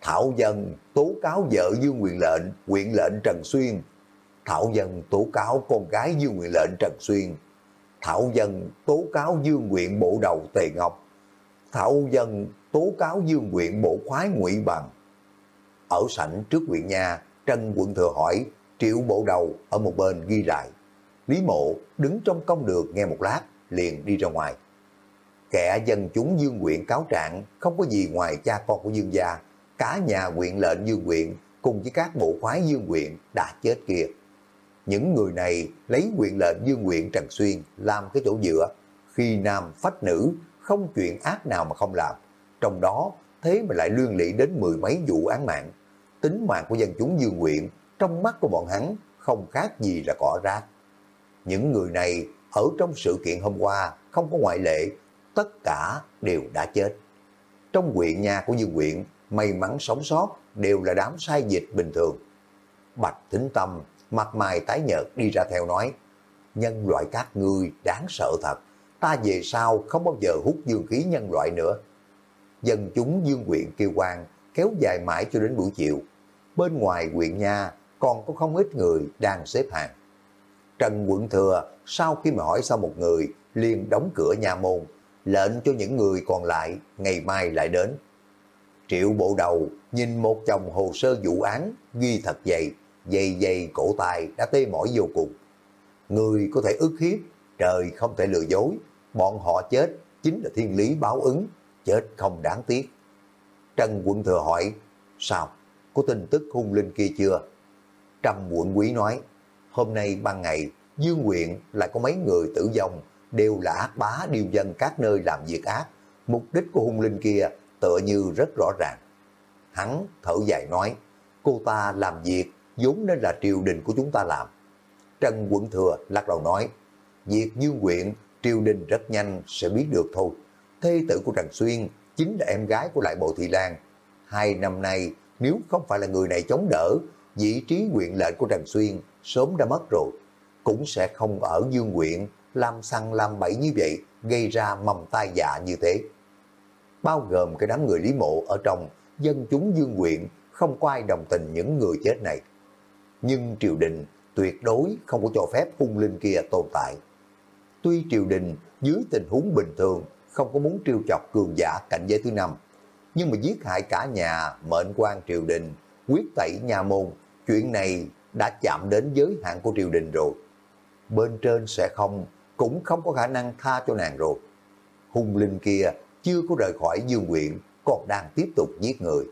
Thảo dân tố cáo vợ Dương Quyền lệnh, quyện lệnh Trần Xuyên. Thảo dân tố cáo con gái Dương Quyền lệnh Trần Xuyên. Thảo dân tố cáo Dương Quyện bộ đầu Tề Ngọc. Thảo dân tố cáo dương quyện bộ khoái ngụy bằng. Ở sảnh trước quyện nhà, Trân quận thừa hỏi, triệu bộ đầu ở một bên ghi lại. Lý mộ đứng trong công đường nghe một lát, liền đi ra ngoài. Kẻ dân chúng dương quyện cáo trạng, không có gì ngoài cha con của dương gia, cả nhà quyện lệnh dương quyện cùng với các bộ khoái dương quyện đã chết kia. Những người này lấy quyền lệnh dương Nguyện Trần Xuyên làm cái chỗ dựa, khi nam phách nữ, không chuyện ác nào mà không làm trong đó thế mà lại liên lị đến mười mấy vụ án mạng. Tính mạng của dân chúng dương nguyện, trong mắt của bọn hắn không khác gì là cỏ rác. Những người này ở trong sự kiện hôm qua không có ngoại lệ, tất cả đều đã chết. Trong quyện nhà của Dương Nguyện, may mắn sống sót đều là đám sai dịch bình thường. Bạch Thính Tâm, mặt mày tái nhợt đi ra theo nói, nhân loại các ngươi đáng sợ thật, ta về sau không bao giờ hút dương khí nhân loại nữa dân chúng dương quyện kêu quan kéo dài mãi cho đến buổi chiều. Bên ngoài quyện nha còn có không ít người đang xếp hàng. Trần Quận Thừa sau khi mà hỏi xong một người liền đóng cửa nhà môn, lệnh cho những người còn lại ngày mai lại đến. Triệu bộ đầu nhìn một chồng hồ sơ vụ án ghi thật dày, dày dày cổ tay đã tê mỏi vô cùng. Người có thể ức hiếp, trời không thể lừa dối, bọn họ chết chính là thiên lý báo ứng, chết không đáng tiếc. Trần quận thừa hỏi, sao, có tin tức hung linh kia chưa? Trầm quận quý nói, hôm nay ban ngày, Dương nguyện lại có mấy người tử vong, đều là ác bá điều dân các nơi làm việc ác. Mục đích của hung linh kia tựa như rất rõ ràng. Hắn thở dài nói, cô ta làm việc vốn nên là triều đình của chúng ta làm. Trần quận thừa lắc đầu nói, việc dương quyện triều đình rất nhanh sẽ biết được thôi thê tử của Trần Xuyên chính là em gái của Lại Bộ Thị Lan. Hai năm nay, nếu không phải là người này chống đỡ, vị trí quyện lệnh của Trần Xuyên sớm đã mất rồi. Cũng sẽ không ở dương quyện làm săn làm bẫy như vậy, gây ra mầm tai dạ như thế. Bao gồm cái đám người Lý Mộ ở trong dân chúng dương quyện không có ai đồng tình những người chết này. Nhưng triều đình tuyệt đối không có cho phép hung linh kia tồn tại. Tuy triều đình dưới tình huống bình thường không có muốn triêu chọc cường giả cảnh giới thứ năm, nhưng mà giết hại cả nhà mệnh quan triều đình, quyết tẩy nhà môn, chuyện này đã chạm đến giới hạn của triều đình rồi. Bên trên sẽ không, cũng không có khả năng tha cho nàng rồi. Hung linh kia chưa có rời khỏi dương quyện, còn đang tiếp tục giết người.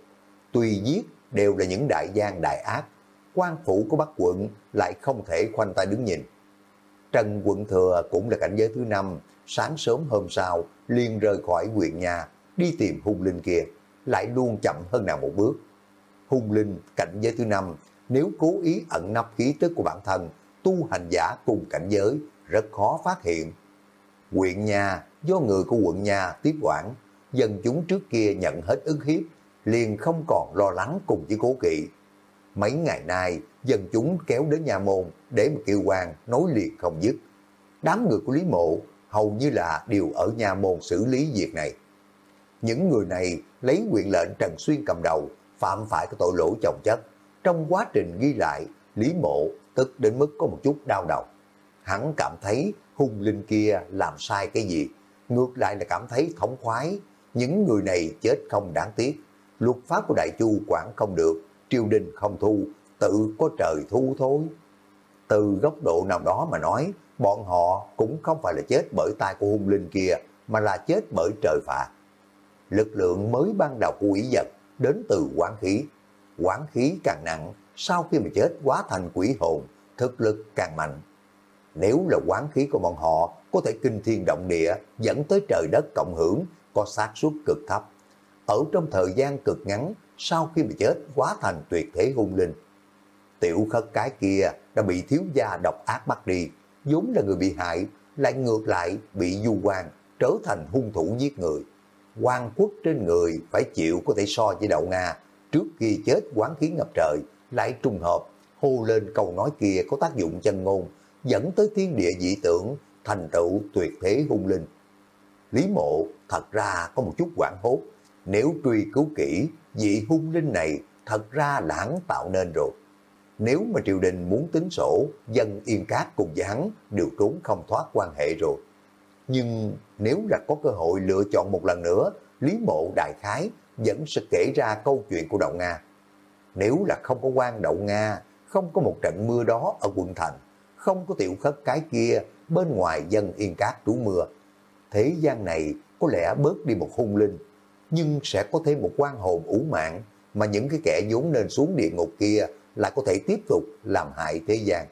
Tuy giết đều là những đại gian đại ác, quan phủ của Bắc quận lại không thể khoanh tay đứng nhìn. Trần quận thừa cũng là cảnh giới thứ năm, sáng sớm hôm sau liền rời khỏi huyện nhà, đi tìm hung linh kia, lại luôn chậm hơn nào một bước. Hung linh cảnh giới thứ năm, nếu cố ý ẩn nấp khí tức của bản thân, tu hành giả cùng cảnh giới rất khó phát hiện. Quyện nhà do người của quận nhà tiếp quản, dân chúng trước kia nhận hết ức hiếp, liền không còn lo lắng cùng với cố kỵ. Mấy ngày nay, dân chúng kéo đến nhà môn để mà kêu quan nối liền không dứt. Đám người của Lý Mộ hầu như là đều ở nhà môn xử lý việc này. Những người này lấy quyền lệnh Trần Xuyên cầm đầu, phạm phải cái tội lỗi chồng chất. Trong quá trình ghi lại, Lý Mộ tức đến mức có một chút đau đầu. Hắn cảm thấy hung linh kia làm sai cái gì, ngược lại là cảm thấy thống khoái. Những người này chết không đáng tiếc, luật pháp của Đại Chu quản không được, triều đình không thu, tự có trời thu thôi. Từ góc độ nào đó mà nói, bọn họ cũng không phải là chết bởi tay của hung linh kia, mà là chết bởi trời phạt. Lực lượng mới ban đầu của quỷ vật đến từ quán khí. Quán khí càng nặng, sau khi mà chết quá thành quỷ hồn, thực lực càng mạnh. Nếu là quán khí của bọn họ có thể kinh thiên động địa dẫn tới trời đất cộng hưởng, có xác suất cực thấp. Ở trong thời gian cực ngắn, sau khi mà chết quá thành tuyệt thế hung linh. Tiểu khất cái kia đã bị thiếu gia độc ác bắt đi, vốn là người bị hại, lại ngược lại bị du quan, trở thành hung thủ giết người. quan quốc trên người phải chịu có thể so với đậu Nga, trước khi chết quán khí ngập trời, lại trùng hợp, hô lên câu nói kia có tác dụng chân ngôn, dẫn tới thiên địa dị tưởng, thành tựu tuyệt thế hung linh. Lý mộ thật ra có một chút quảng hốt, nếu truy cứu kỹ, vị hung linh này thật ra là hắn tạo nên rồi. Nếu mà triều đình muốn tính sổ, dân yên cát cùng với hắn đều trốn không thoát quan hệ rồi. Nhưng nếu là có cơ hội lựa chọn một lần nữa, Lý Mộ Đại Khái vẫn sẽ kể ra câu chuyện của Đậu Nga. Nếu là không có quan Đậu Nga, không có một trận mưa đó ở quận thành, không có tiểu khất cái kia bên ngoài dân yên cát trú mưa, thế gian này có lẽ bớt đi một hung linh, nhưng sẽ có thêm một quan hồn ủ mạng mà những cái kẻ vốn nên xuống địa ngục kia lại có thể tiếp tục làm hại thế gian.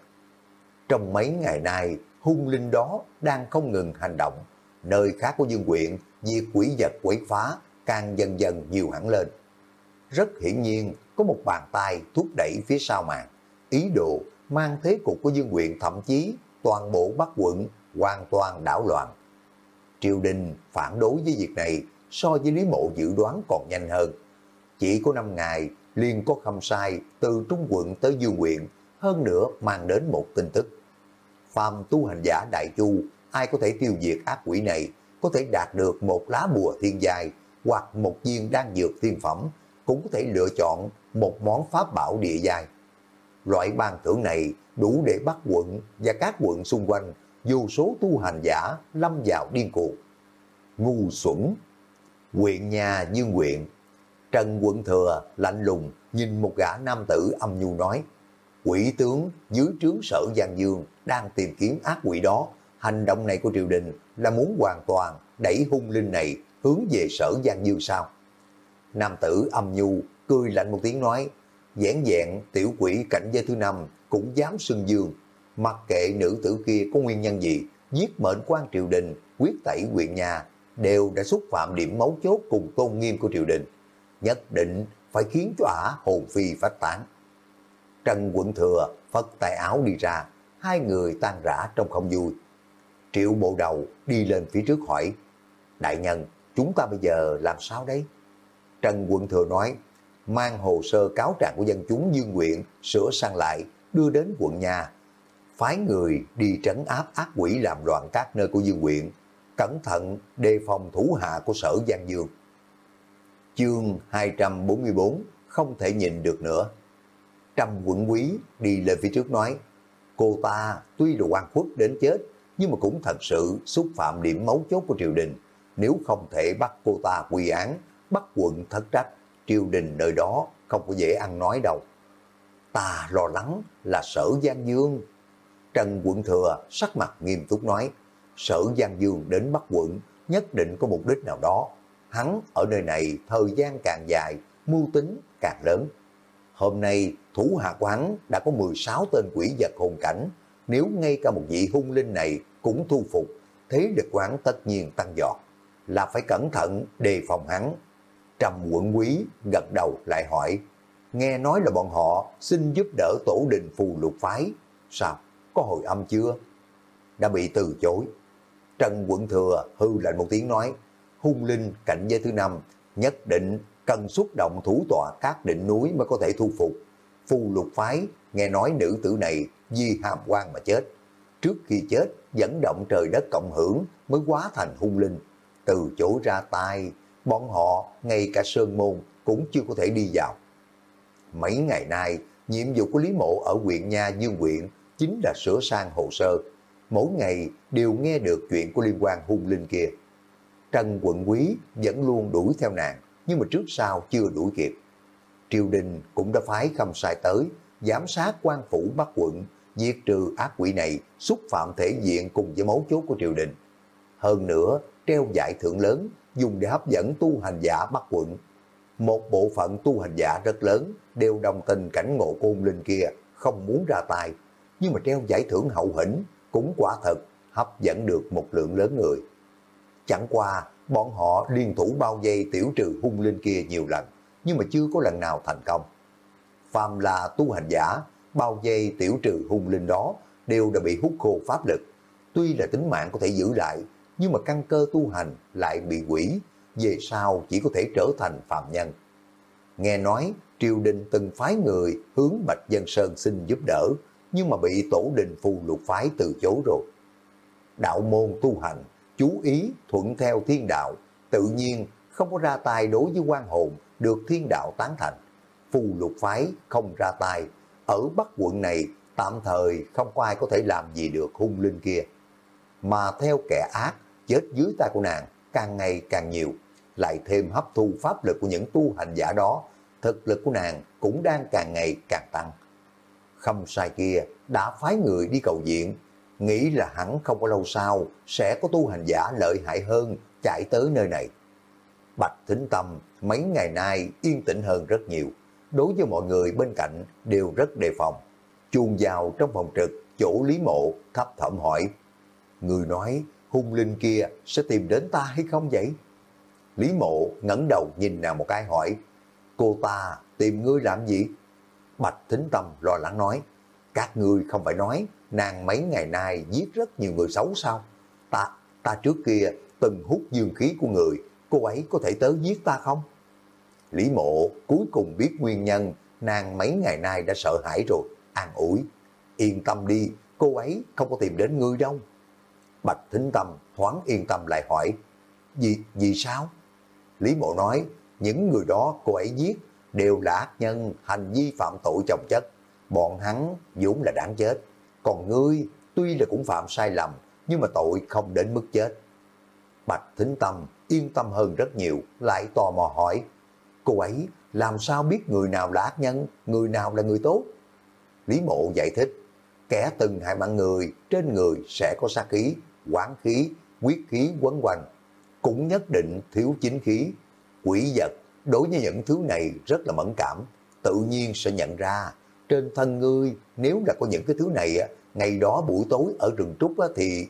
Trong mấy ngày nay, hung linh đó đang không ngừng hành động. Nơi khác của dương quyện, việc quỷ vật quấy phá càng dần dần nhiều hẳn lên. Rất hiển nhiên, có một bàn tay thúc đẩy phía sau màn. Ý đồ mang thế cục của dương quyện thậm chí toàn bộ Bắc quận hoàn toàn đảo loạn. Triều đình phản đối với việc này so với Lý Mộ dự đoán còn nhanh hơn. Chỉ có 5 ngày liền có khâm sai từ Trung quận tới Dương quyện, hơn nữa mang đến một tin tức. Phàm tu hành giả Đại Chu, ai có thể tiêu diệt ác quỷ này, có thể đạt được một lá bùa thiên dài hoặc một viên đan dược thiên phẩm, cũng có thể lựa chọn một món pháp bảo địa dài Loại ban thưởng này đủ để bắt quận và các quận xung quanh dù số tu hành giả lâm vào điên cuồng. Ngu xuẩn Quyện nhà Dương quyện Trần Quận Thừa lạnh lùng nhìn một gã nam tử âm nhu nói quỷ tướng dưới trướng sở Giang Dương đang tìm kiếm ác quỷ đó. Hành động này của triều đình là muốn hoàn toàn đẩy hung linh này hướng về sở Giang Dương sao? Nam tử âm nhu cười lạnh một tiếng nói dẻn dẹn tiểu quỷ cảnh giới thứ năm cũng dám xưng dương. Mặc kệ nữ tử kia có nguyên nhân gì, giết mệnh quan triều đình, quyết tẩy quyện nhà, đều đã xúc phạm điểm mấu chốt cùng tôn nghiêm của triều đình nhất định phải khiến cho ả hồn phi phát tán. Trần quận thừa phất tay áo đi ra, hai người tan rã trong không vui. Triệu bộ đầu đi lên phía trước hỏi, Đại nhân, chúng ta bây giờ làm sao đấy? Trần quận thừa nói, mang hồ sơ cáo trạng của dân chúng dương nguyện sửa sang lại, đưa đến quận nhà. Phái người đi trấn áp ác quỷ làm loạn các nơi của dương nguyện, cẩn thận đề phòng thủ hạ của sở Giang Dương chương 244 không thể nhìn được nữa. trầm quận quý đi lên phía trước nói, cô ta tuy là quan khuất đến chết, nhưng mà cũng thật sự xúc phạm điểm mấu chốt của triều đình. Nếu không thể bắt cô ta quy án, bắt quận thất trách, triều đình nơi đó không có dễ ăn nói đâu. Ta lo lắng là sở Giang Dương. Trần quận thừa sắc mặt nghiêm túc nói, sở Giang Dương đến bắt quận nhất định có mục đích nào đó. Hắn ở nơi này thời gian càng dài, mưu tính càng lớn. Hôm nay thủ hạ của hắn đã có 16 tên quỷ vật hồn cảnh, nếu ngay cả một vị hung linh này cũng thu phục, thế lực quán tất nhiên tăng giọt, là phải cẩn thận đề phòng hắn. Trầm quận quý gật đầu lại hỏi, nghe nói là bọn họ xin giúp đỡ tổ đình phù lục phái, sao, có hồi âm chưa? Đã bị từ chối. Trần quận thừa hư lạnh một tiếng nói, hung linh cảnh giới thứ năm, nhất định cần xúc động thủ tọa các đỉnh núi mới có thể thu phục. Phu lục phái, nghe nói nữ tử này di hàm quan mà chết. Trước khi chết, dẫn động trời đất cộng hưởng mới quá thành hung linh. Từ chỗ ra tay, bọn họ ngay cả sơn môn cũng chưa có thể đi vào. Mấy ngày nay, nhiệm vụ của Lý Mộ ở huyện Nha Dương huyện chính là sửa sang hồ sơ. Mỗi ngày đều nghe được chuyện của liên quan hung linh kia. Trần quận quý vẫn luôn đuổi theo nàng, nhưng mà trước sau chưa đuổi kịp. Triều đình cũng đã phái khâm sai tới, giám sát quan phủ bắt quận, diệt trừ ác quỷ này, xúc phạm thể diện cùng với mấu chốt của triều đình. Hơn nữa, treo giải thưởng lớn, dùng để hấp dẫn tu hành giả bắt quận. Một bộ phận tu hành giả rất lớn đều đồng tình cảnh ngộ côn linh kia, không muốn ra tay. Nhưng mà treo giải thưởng hậu hĩnh cũng quả thật hấp dẫn được một lượng lớn người. Chẳng qua, bọn họ liên thủ bao dây tiểu trừ hung linh kia nhiều lần, nhưng mà chưa có lần nào thành công. Phàm là tu hành giả, bao dây tiểu trừ hung linh đó đều đã bị hút khô pháp lực. Tuy là tính mạng có thể giữ lại, nhưng mà căn cơ tu hành lại bị quỷ, về sau chỉ có thể trở thành phạm nhân. Nghe nói triều đình từng phái người hướng Bạch Dân Sơn xin giúp đỡ, nhưng mà bị tổ đình phù lục phái từ chối rồi. Đạo môn tu hành, chú ý thuận theo thiên đạo, tự nhiên không có ra tay đối với quan hồn được thiên đạo tán thành. Phù lục phái không ra tay, ở Bắc quận này tạm thời không có ai có thể làm gì được hung linh kia. Mà theo kẻ ác, chết dưới tay của nàng càng ngày càng nhiều, lại thêm hấp thu pháp lực của những tu hành giả đó, thực lực của nàng cũng đang càng ngày càng tăng. Không sai kia đã phái người đi cầu diện nghĩ là hẳn không có lâu sau sẽ có tu hành giả lợi hại hơn chạy tới nơi này. Bạch Thính Tâm mấy ngày nay yên tĩnh hơn rất nhiều, đối với mọi người bên cạnh đều rất đề phòng. Chuông vào trong phòng trực, chỗ Lý Mộ thấp thẩm hỏi, người nói hung linh kia sẽ tìm đến ta hay không vậy? Lý Mộ ngẩng đầu nhìn nàng một cái hỏi, cô ta tìm ngươi làm gì? Bạch Thính Tâm lo lắng nói, các ngươi không phải nói nàng mấy ngày nay giết rất nhiều người xấu sao? Ta, ta trước kia từng hút dương khí của người, cô ấy có thể tới giết ta không? Lý mộ cuối cùng biết nguyên nhân nàng mấy ngày nay đã sợ hãi rồi, an ủi. Yên tâm đi, cô ấy không có tìm đến ngươi đâu. Bạch Thính Tâm thoáng yên tâm lại hỏi, vì, vì sao? Lý mộ nói, những người đó cô ấy giết đều là ác nhân hành vi phạm tội chồng chất. Bọn hắn vốn là đáng chết. Còn ngươi tuy là cũng phạm sai lầm, nhưng mà tội không đến mức chết. Bạch Thính Tâm yên tâm hơn rất nhiều, lại tò mò hỏi, cô ấy làm sao biết người nào là ác nhân, người nào là người tốt? Lý Mộ giải thích, kẻ từng hại mạng người, trên người sẽ có sát khí, quán khí, quyết khí quấn quanh, cũng nhất định thiếu chính khí. Quỷ vật đối với những thứ này rất là mẫn cảm, tự nhiên sẽ nhận ra trên thân ngươi nếu là có những cái thứ này ngày đó buổi tối ở rừng trúc thì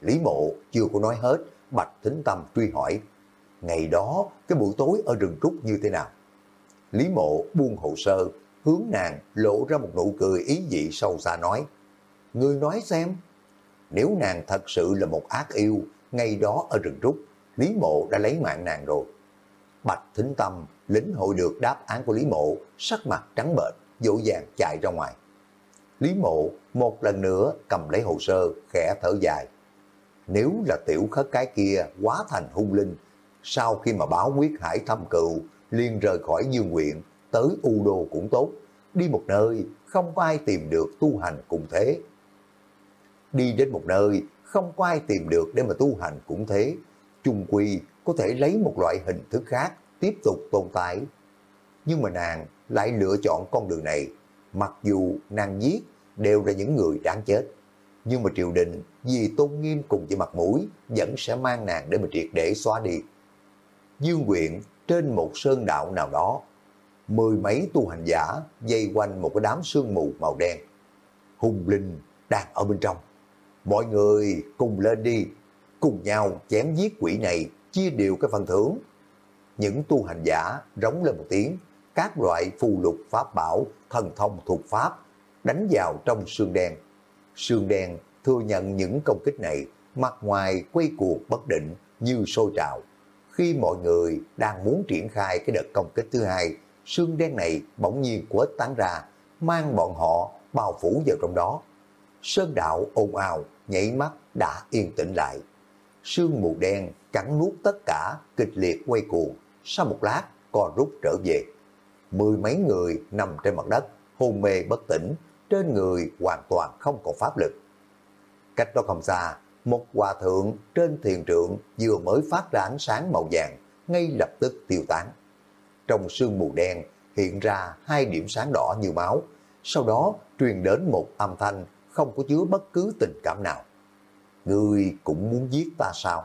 Lý Mộ chưa có nói hết, Bạch Thính Tâm truy hỏi, ngày đó cái buổi tối ở rừng trúc như thế nào? Lý Mộ buông hồ sơ, hướng nàng lộ ra một nụ cười ý dị sâu xa nói, Ngươi nói xem, nếu nàng thật sự là một ác yêu, ngày đó ở rừng trúc, Lý Mộ đã lấy mạng nàng rồi. Bạch Thính Tâm lĩnh hội được đáp án của Lý Mộ, sắc mặt trắng bệch, dỗ dàng chạy ra ngoài. Lý Mộ một lần nữa cầm lấy hồ sơ, khẽ thở dài. Nếu là tiểu khất cái kia quá thành hung linh, sau khi mà báo quyết hải thâm cựu, liền rời khỏi dương nguyện, tới U Đô cũng tốt, đi một nơi không có ai tìm được tu hành cùng thế. Đi đến một nơi không có ai tìm được để mà tu hành cũng thế. chung quy có thể lấy một loại hình thức khác tiếp tục tồn tại. Nhưng mà nàng lại lựa chọn con đường này, mặc dù nàng giết đều là những người đáng chết. Nhưng mà triều đình vì tôn nghiêm cùng với mặt mũi vẫn sẽ mang nàng để mà triệt để xóa đi. Dương quyện trên một sơn đạo nào đó, mười mấy tu hành giả dây quanh một cái đám sương mù màu đen. Hùng linh đang ở bên trong. Mọi người cùng lên đi, cùng nhau chém giết quỷ này, chia đều cái phần thưởng. Những tu hành giả rống lên một tiếng, các loại phù lục pháp bảo, thần thông thuộc pháp, đánh vào trong sương đen. Sương đen thừa nhận những công kích này, mặt ngoài quay cuộc bất định như sôi trào. Khi mọi người đang muốn triển khai cái đợt công kích thứ hai, sương đen này bỗng nhiên quét tán ra, mang bọn họ bao phủ vào trong đó. Sơn đạo ồn ào, nhảy mắt đã yên tĩnh lại. Sương mù đen cắn nuốt tất cả, kịch liệt quay cuồng, sau một lát co rút trở về. Mười mấy người nằm trên mặt đất, hôn mê bất tỉnh, trên người hoàn toàn không còn pháp lực. Cách đó không xa, một hòa thượng trên thiền trượng vừa mới phát ra ánh sáng màu vàng, ngay lập tức tiêu tán. Trong sương mù đen hiện ra hai điểm sáng đỏ như máu, sau đó truyền đến một âm thanh không có chứa bất cứ tình cảm nào. Ngươi cũng muốn giết ta sao?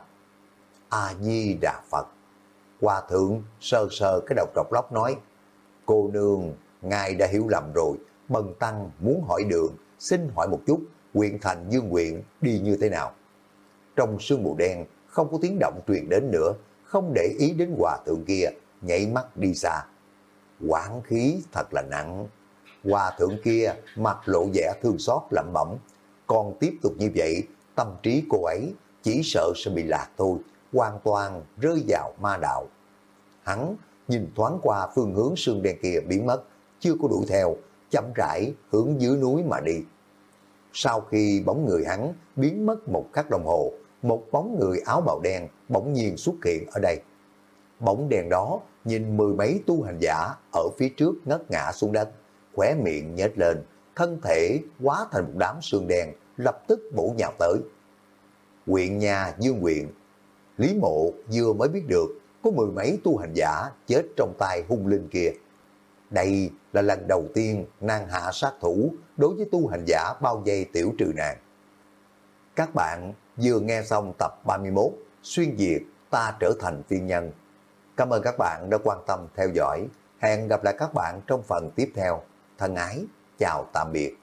A-di-đà Phật. Hòa thượng sơ sơ cái đầu trọc lóc nói, cô nương, ngài đã hiểu lầm rồi, bần tăng muốn hỏi đường, xin hỏi một chút, quyện thành dương quyện đi như thế nào? Trong sương mù đen, không có tiếng động truyền đến nữa, không để ý đến hòa thượng kia, nhảy mắt đi xa. Quảng khí thật là nặng. Hòa thượng kia mặt lộ vẻ thương xót lẩm bẩm. Còn tiếp tục như vậy, tâm trí cô ấy chỉ sợ sẽ bị lạc thôi, hoàn toàn rơi vào ma đạo. Hắn nhìn thoáng qua phương hướng sương đen kia biến mất, chưa có đuổi theo, chậm rãi hướng dưới núi mà đi. Sau khi bóng người hắn biến mất một khắc đồng hồ, một bóng người áo bào đen bỗng nhiên xuất hiện ở đây. Bóng đèn đó nhìn mười mấy tu hành giả ở phía trước ngất ngã xuống đất, khóe miệng nhếch lên, thân thể hóa thành một đám sương đen, lập tức bổ nhào tới. Quyện nhà Dương Quyện, Lý Mộ vừa mới biết được có mười mấy tu hành giả chết trong tay hung linh kia. Đây là lần đầu tiên nàng hạ sát thủ đối với tu hành giả bao dây tiểu trừ nàng. Các bạn vừa nghe xong tập 31 Xuyên Diệt ta trở thành tiên nhân. Cảm ơn các bạn đã quan tâm theo dõi. Hẹn gặp lại các bạn trong phần tiếp theo. Thân ái, chào tạm biệt.